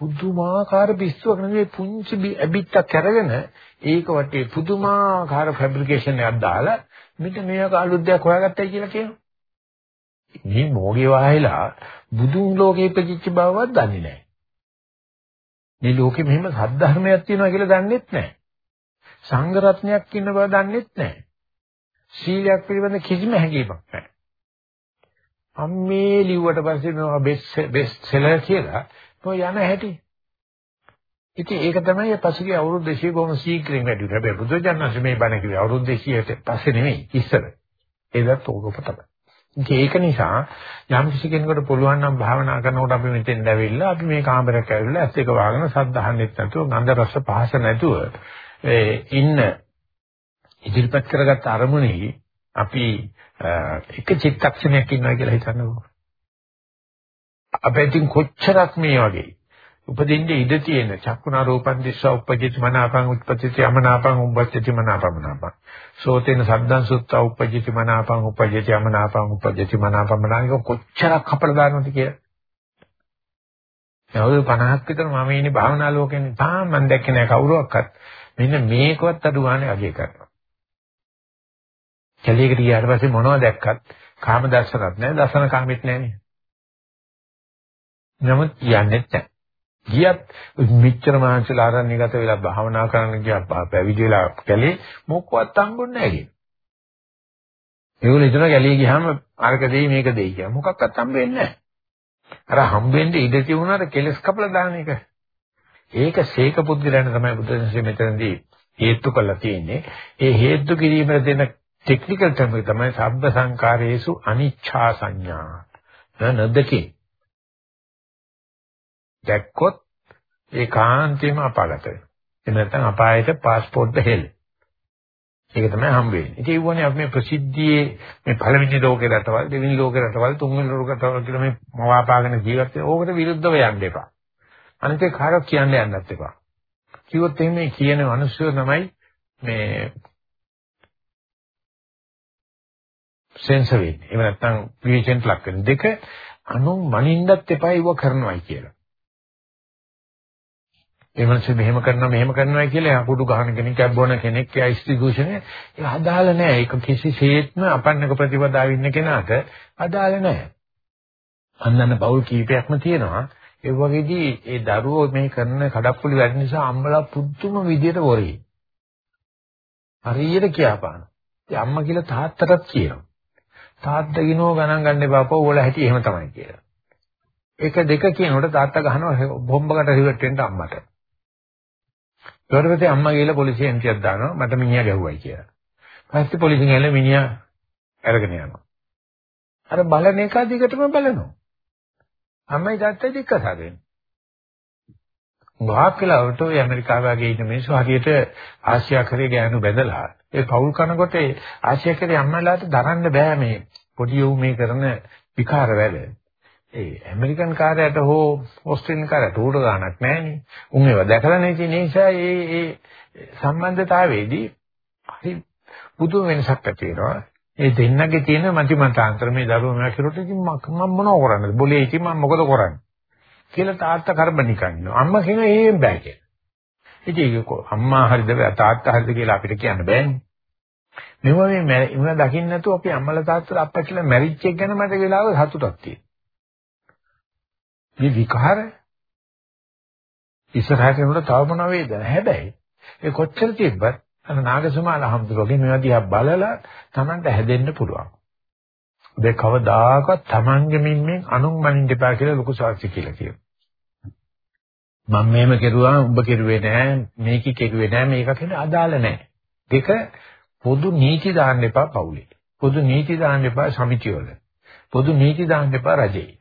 පුදුමාකාර පිස්සුවක් නෙවෙයි පුංචි ඇබිත්තක් අරගෙන ඒක වටේ පුදුමාකාර ෆැබ්‍රිකේෂන් එකක් දාලා මෙන්න මේක අලුත් දෙයක් හොයාගත්තයි කියලා කියනවා. මේ මොගේ වහයලා බුදුන් ලෝකේ ඉපදිච්ච බවවත් දන්නේ නැහැ. මේ ලෝකෙ මෙහෙම සද්ධර්මයක් තියෙනවා කියලා දන්නෙත් නැහැ. සංඝ රත්නයක් ඉන්න බව දන්නෙත් නැහැ. සීලයක් පිළිබඳ කිසිම හැඟීමක් නැහැ. අම්මේ ලිව්වට පස්සේ මේවා බෙස්ට් බෙස්ට් සෙලර් කියලා මොය යන හැටි. ඉතින් ඒක තමයි පසුගිය අවුරුදු 200 බොහොම ශීඝ්‍රයෙන් වැඩි වෙන්නේ. හැබැයි බුදුජානක මේ බණ කිව්වේ අවුරුදු 200ට පස්සේ නෙමෙයි ඉස්සර. ඒකත් ඕකප තමයි. ඒක නිසා යම් කිසි කෙනෙකුට පුළුවන් නම් භාවනා කරනකොට අපි මෙතෙන් ඇවිල්ලා අපි මේ කාමරයක් ඇවිල්ලා ඇස් දෙක වහගෙන සද්ද අහන්නෙත් නැතුව ගන්ධ රස පහස නැතුව ඉන්න ඉදිරිපත් කරගත්ත අරමුණේ අපි එක චිත්තක්ෂණයක් ඉන්නවා කියලා හිතන්නකෝ. අපිටින් කොච්චරක් මේ වගේ උපදින්නේ ඉඳ තියෙන චක්කුණා රූපං දිස්සා උපජ්ජති මනාපං උත්පත්ති අමනාපං උපජ්ජති මනාපමනාපං සෝතේන සද්දං සුත්තා උපජ්ජති මනාපං උපජ්ජති අමනාපං උපජ්ජති මනාපමනාපං කොච්චරක් අපල දානවද කියලා. අවුරුදු 50ක් විතර මම ඉන්නේ භාවනා ලෝකෙන්නේ. තාම මම දැක්කේ නෑ කවුරුවක්වත් මෙන්න මේකවත් අඩු ගානේ අගය කරනවා. කැලේකට ගියාට පස්සේ මොනවද දැක්කත් කාම දර්ශනත් නෑ දර්ශන කාමෙත් නෑනේ. නමුත් යන්නේත් නෑ. ගියත් මෙච්චර මහන්සිලා ආරණ්‍යගත වෙලා භාවනා කරන්න ගියා පැවිදි වෙලා කැලේ මොකවත් හම්බුන්නේ නැහැ කියන. ඒගොල්ලෝ හිතන කැලේ ගියාම අරක දෙයි මේක දෙයි කියලා. මොකක්වත් හම්බෙන්නේ නැහැ. අර හම්බෙන්නේ ඉඳ තියුණාට කෙලස් කපලා දාන එක. ඒක සීක පුද්ගලයන් තමයි බුදුසසුනේ මෙතනදී හේතු කළා තියෙන්නේ. ඒ හේතු කිරීමට දෙන ටෙක්නිකල් ටර්ම් එක තමයි සබ්බ සංකාරයේසු අනිච්ඡා සංඥා. නදකේ දැක්කොත් ඒකාන්තයෙන්ම අපාගත වෙනවා. එහෙම නැත්නම් අපායට પાස්පෝර්ට් දෙහෙල්. ඒක තමයි හම්බ වෙන්නේ. ඉතින් ඒ වුණේ අපි මේ ප්‍රසිද්ධියේ මේ පළවෙනි ලෝකේ රටවල්, දෙවෙනි ලෝකේ රටවල්, තුන්වෙනි ලෝකේ රටවල් කියලා මේ මවාපාගෙන ජීවත් වෙන ඕකට විරුද්ධව යන්න එපා. අනිත් ඒ කාරක් කියන්න යන්නත් එපා. කිව්වොත් එහෙම කියන මිනිස්සු තමයි මේ සෙන්සර් වෙන්නේ. එහෙම නැත්නම් විවේචනට ලක් වෙන දෙක අනු මනින්නත් එපා ඉව කරනවායි කියලා. ඒ මිනිස්සු මෙහෙම කරනවා මෙහෙම කරනවා කියලා අකුඩු ගහන කෙනෙක් අබ්බෝන කෙනෙක් ඒ දූෂණය ඒක අදාළ නැහැ. ඒක කිසිසේත්ම අපන්නක ප්‍රතිපදාව ඉන්න කෙනාට අදාළ නැහැ. අන්නන්න බෞල් කීපයක්ම තියෙනවා. ඒ වගේදී ඒ දරුවෝ මේ කරන කඩප්පුලි වැඩ නිසා අම්මලා පුදුම විදියට වරේ. හරියට කියපාන. ඉතින් අම්මා කියලා තාත්තටත් කියනවා. තාත්තා ගිනෝ ගණන් ගන්න එපා පොවල හැටි එහෙම තමයි කියලා. එක දෙක කියනකොට තාත්තා ගහනවා බොම්බකට රිවර්ට් වෙන්න අම්මට. ඊට පස්සේ අම්මා ගිහලා පොලිසිය එන්ටියක් දානවා මට මිනිහා ගැහුවයි කියලා. පස්සේ පොලිසියෙන් ඇවිල්ලා මිනිහා අරගෙන යනවා. අර බලන එක දිගටම බලනවා. අම්මයි තාත්තයි දෙක සාගෙන. ගාක් වෙලාවට ඔය ඇමරිකාව වගේ ඉන්න මිනිස්සු හරියට ආසියා කරේ ගෑනු බැඳලා ඒ පවුල් කනකොට ඒ ආසියා කරේ අම්මලාට දරන්න බෑ මේ පොඩි උ මේ කරන විකාර වැඩ. ඒ ඇමරිකන් කාර්යයට හෝ ඕස්ට්‍රේලියානු කාර්යයට උඩ ගන්නක් නැහැනේ. උන් ඒවා දැකලා නැති නිසා ඒ ඒ සම්බන්ධතාවයේදී හරි පුදුම වෙනසක් ඇති වෙනවා. ඒ දෙන්නගේ තියෙන මති මතාන්තර මේ දරුවෝ මෙයා කිරුවට ඉතින් මම මොනව කරන්නද? બોලේ ඉතින් මම මොකද කරන්නේ? කියලා තාත්තා කරබනිකන් ඉන්නවා. අම්මා කියනවා එහෙම බෑ කියලා. ඉතින් ඒක අම්මා හරිද තාත්තා හරිද කියලා අපිට කියන්න බෑනේ. මෙව මේ ඉන්න දකින්න නැතුව අපි අම්මලා තාත්තලා අප්පා කියලා මැරිච් එක ගැන මට වෙලාව සතුටක් තියෙනවා. මේ විකාර ඉස්සරහට යනකොට තව මොන වේදන හැබැයි ඒ කොච්චර තිබ්බත් අර නාගසමාල හම්දුරගේ මේවා දිහා බලලා Tamanට හැදෙන්න පුළුවන්. ඒ කවදාකවත් Tamange මින්මෙන් අනුන් මනින්න එපා කියලා ලොකු සාක්ෂි කියලා කියනවා. මම මේම කෙරුවා උඹ කෙරුවේ නෑ මේක කෙරුවේ නෑ මේක කියන අදාළ නෑ. දෙක පොදු නීති දාන්න එපා පවුලේ. පොදු නීති දාන්න එපා සමිතිවල. පොදු නීති දාන්න එපා රජේ.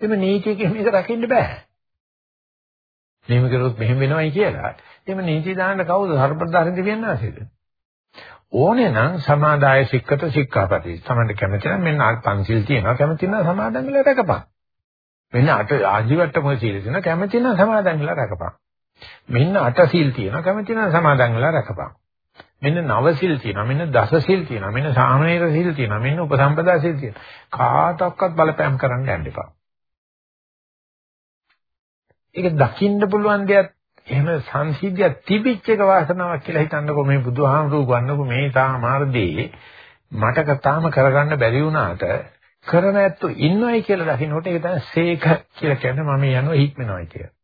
එimhe නීතියකින් මේක රකින්න බෑ. මෙහෙම කරොත් මෙහෙම වෙනවයි කියලා. එimhe නීති දාන්න කවුද සර්පදාරින් දෙවියන් ආසෙද? ඕනේ නම් සමාදාය සික්කට සික්ඛාපති. තමන්ට කැමති නම් මෙන්න පන්සිල් තියෙනවා කැමති නම් සමාදන් වෙලා රැකපන්. මෙන්න අට ආජීවට්ටම සීල තියෙනවා කැමති නම් සමාදන් වෙලා රැකපන්. මෙන්න අට සීල් තියෙනවා කැමති නම් සමාදන් වෙලා රැකපන්. මෙන්න නව සිල් තියෙනවා මෙන්න දස සිල් තියෙනවා මෙන්න සාමනීර සිල් තියෙනවා මෙන්න උපසම්පදා සිල් තියෙනවා කාටවත් බලපෑම් කරන්න යන්න එපා ඒක දකින්න පුළුවන් දෙයක් එහෙම සංසිද්ධියක් තිබිච්ච එක වාසනාවක් කියලා හිතන්නකෝ මේ බුදුහාමුදුරු ගන්නකො මේ තාමාර්දී මට කතාම කරගන්න බැරි වුණාට කරන ඇත්තෝ ඉන්නවයි කියලා දකින්නකොට ඒක තමයි සේක කියලා කියන්නේ මම යනවා හික්මනවායි කියලා.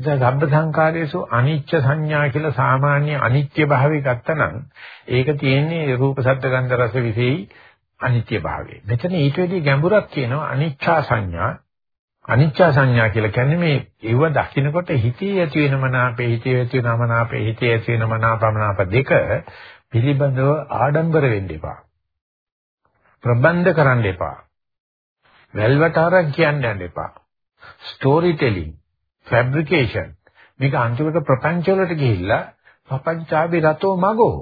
ඉතින් සබ්බ සංකාරයේසු අනිච්ච සංඥා කියලා සාමාන්‍ය අනිත්‍ය භාවය ගත්තනම් ඒක තියෙන්නේ රූප ශබ්ද ගන්ධ රස විසෙයි අනිත්‍ය භාවය. මෙතන ඊට වැඩි ගැඹුරක් කියනවා අනිච්චා සංඥා අනිච්චා සංඥා කියලා කියන්නේ මේ ඒව දකින්නකොට හිතේ ඇති වෙන මනාපේ හිතේ ඇති වෙන මනාපේ හිතේ ඇති වෙන මනාපමනාප දෙක පිළිබඳව ආඩම්බර වෙන්න එපා. ප්‍රබන්ධ කරන්න එපා. වැල්වටාරක් කියන්න යන්න එපා. ස්ටෝරි ටෙලිං, ෆැබ්‍රිකේෂන් මේක අන්තිමට ප්‍රපංච වලට ගිහිල්ලා පපංචාබි රතෝ මගෝ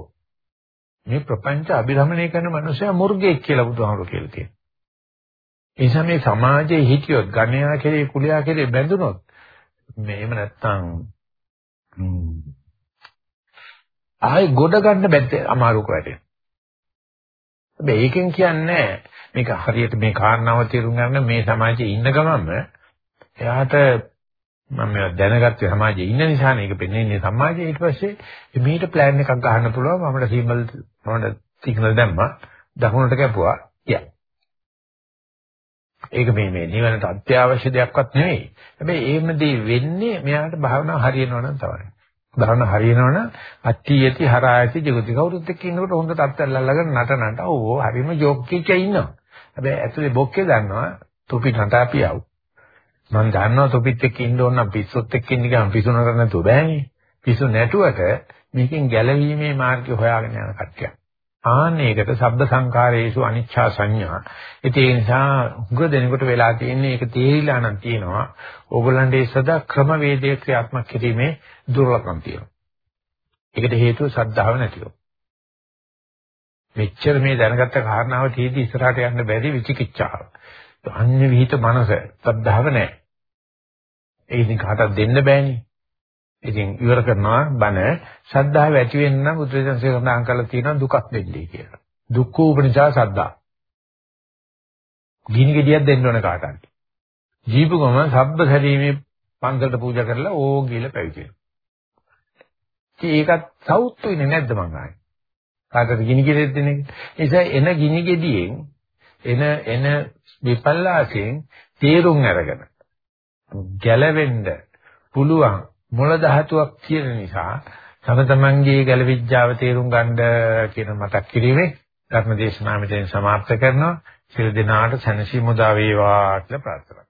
මේ ප්‍රපංච අභිරමණය කරන මනුස්සයා මුර්ගෙක් කියලා බුදුහාමුදුරුවෝ කියලා තියෙනවා. ඒ නිසා මේ සමාජයේ හිටියොත් ගණයා කෙරේ කුලයා කෙරේ බැඳුනොත් මේව නැත්තම් ආයි ගොඩ ගන්න බැද්ද අමාරුක වැඩේ. හැබැයි ඒකෙන් කියන්නේ මේක හරියට මේ කාරණාව තේරුම් ගන්න මේ සමාජයේ ඉන්න ගමන්ම එයාට මම දැනගත්තේ සමාජයේ ඉන්න නිසා මේක පෙන්වන්නේ සමාජයේ ඊට පස්සේ මේට ප්ලෑන් එකක් ගන්න පුළුවන්. මමට සිම්බල් මමට සිග්නල් දැම්මා. දකුණට කැපුවා. යා. ඒක මේ මේ නිවනට අත්‍යවශ්‍ය දෙයක්වත් නෙවෙයි. හැබැයි එහෙමදී වෙන්නේ මෙයාට භාවනා හරියනවා නම් තමයි. භාවනා හරියනවා නම් අට්ටි යති හරායති ජගති කවුරුත් එක්ක ඉන්නකොට හොඳට අත්හැරලා නටනට ඕ හරිම ජෝක් කිච්ච ඉන්නවා. හැබැයි ඇතුලේ බොක්කේ දන්නවා තොපි නටාපියව. මම දන්නවා තොපිත් එක්ක ඉන්න ඕන නම් පිස්සොත් එක්ක ඉන්න ගමන් පිස්සු නටන්න නැතුව බෑනේ. පිස්සු නැටුවට මේකෙන් ගැලවීමේ මාර්ගය හොයාගෙන යන කට්ටියක්. ආන්නේකට සබ්බ සංකාරයේසු අනිච්චා සංඥා. ඒ නිසා උග දෙනකොට වෙලා තියෙන්නේ ඒක තේරිලා නම් තියෙනවා. ඕගොල්ලන්ගේ සදා ක්‍රමවේදයේ ක්‍රියාත්මක කිරීමේ දුර්ලභකම් තියෙනවා. ඒකට හේතුව සද්ධාව නැතිව. මෙච්චර මේ දැනගත්ත කාරණාව තීදි ඉස්සරහට යන්න බැරි විචිකිච්ඡාව. අන්‍ය විහිිත මනස සද්ධාව නැහැ. ඒ ඉතින් කාටවත් දෙන්න බෑනේ. ඉතින් ඉවර කරනවා බණ ශ්‍රද්ධාව ඇති වෙන්න නම් බුදුරජාණන්සේ සඳහන් කරලා තියෙනවා දුකක් දෙන්නේ කියලා. දුක්ඛ උපනිෂා සද්දා. ගිනි ගෙඩියක් දෙන්න ඕන කාටවත්. ජීපු ගමන් සබ්බ සැරීමේ පන්සලට පූජා කරලා ඕ කියලා පැවිදෙනවා. ඒකත් සෞත්තු ඉන්නේ නැද්ද මං ආයේ? කාටද ගිනි ගෙඩියක් දෙන්නේ? ඒ නිසා එන ගිනි ගෙඩියෙන් එන එන විපල්ලාසයෙන් තේරුම් අරගෙන ගැලවෙන්න පුළුවන් මොළ ධාතුවක් තියෙන නිසා තම තමන්ගේ ගැලවිඥාව තේරුම් ගන්න කියන මතක් කිරීමේ ධර්ම දේශනාව මෙතෙන් සමාප්ත කරනවා. සියලු දෙනාට සැනසීම උදා වේවා කියලා ප්‍රාර්ථනා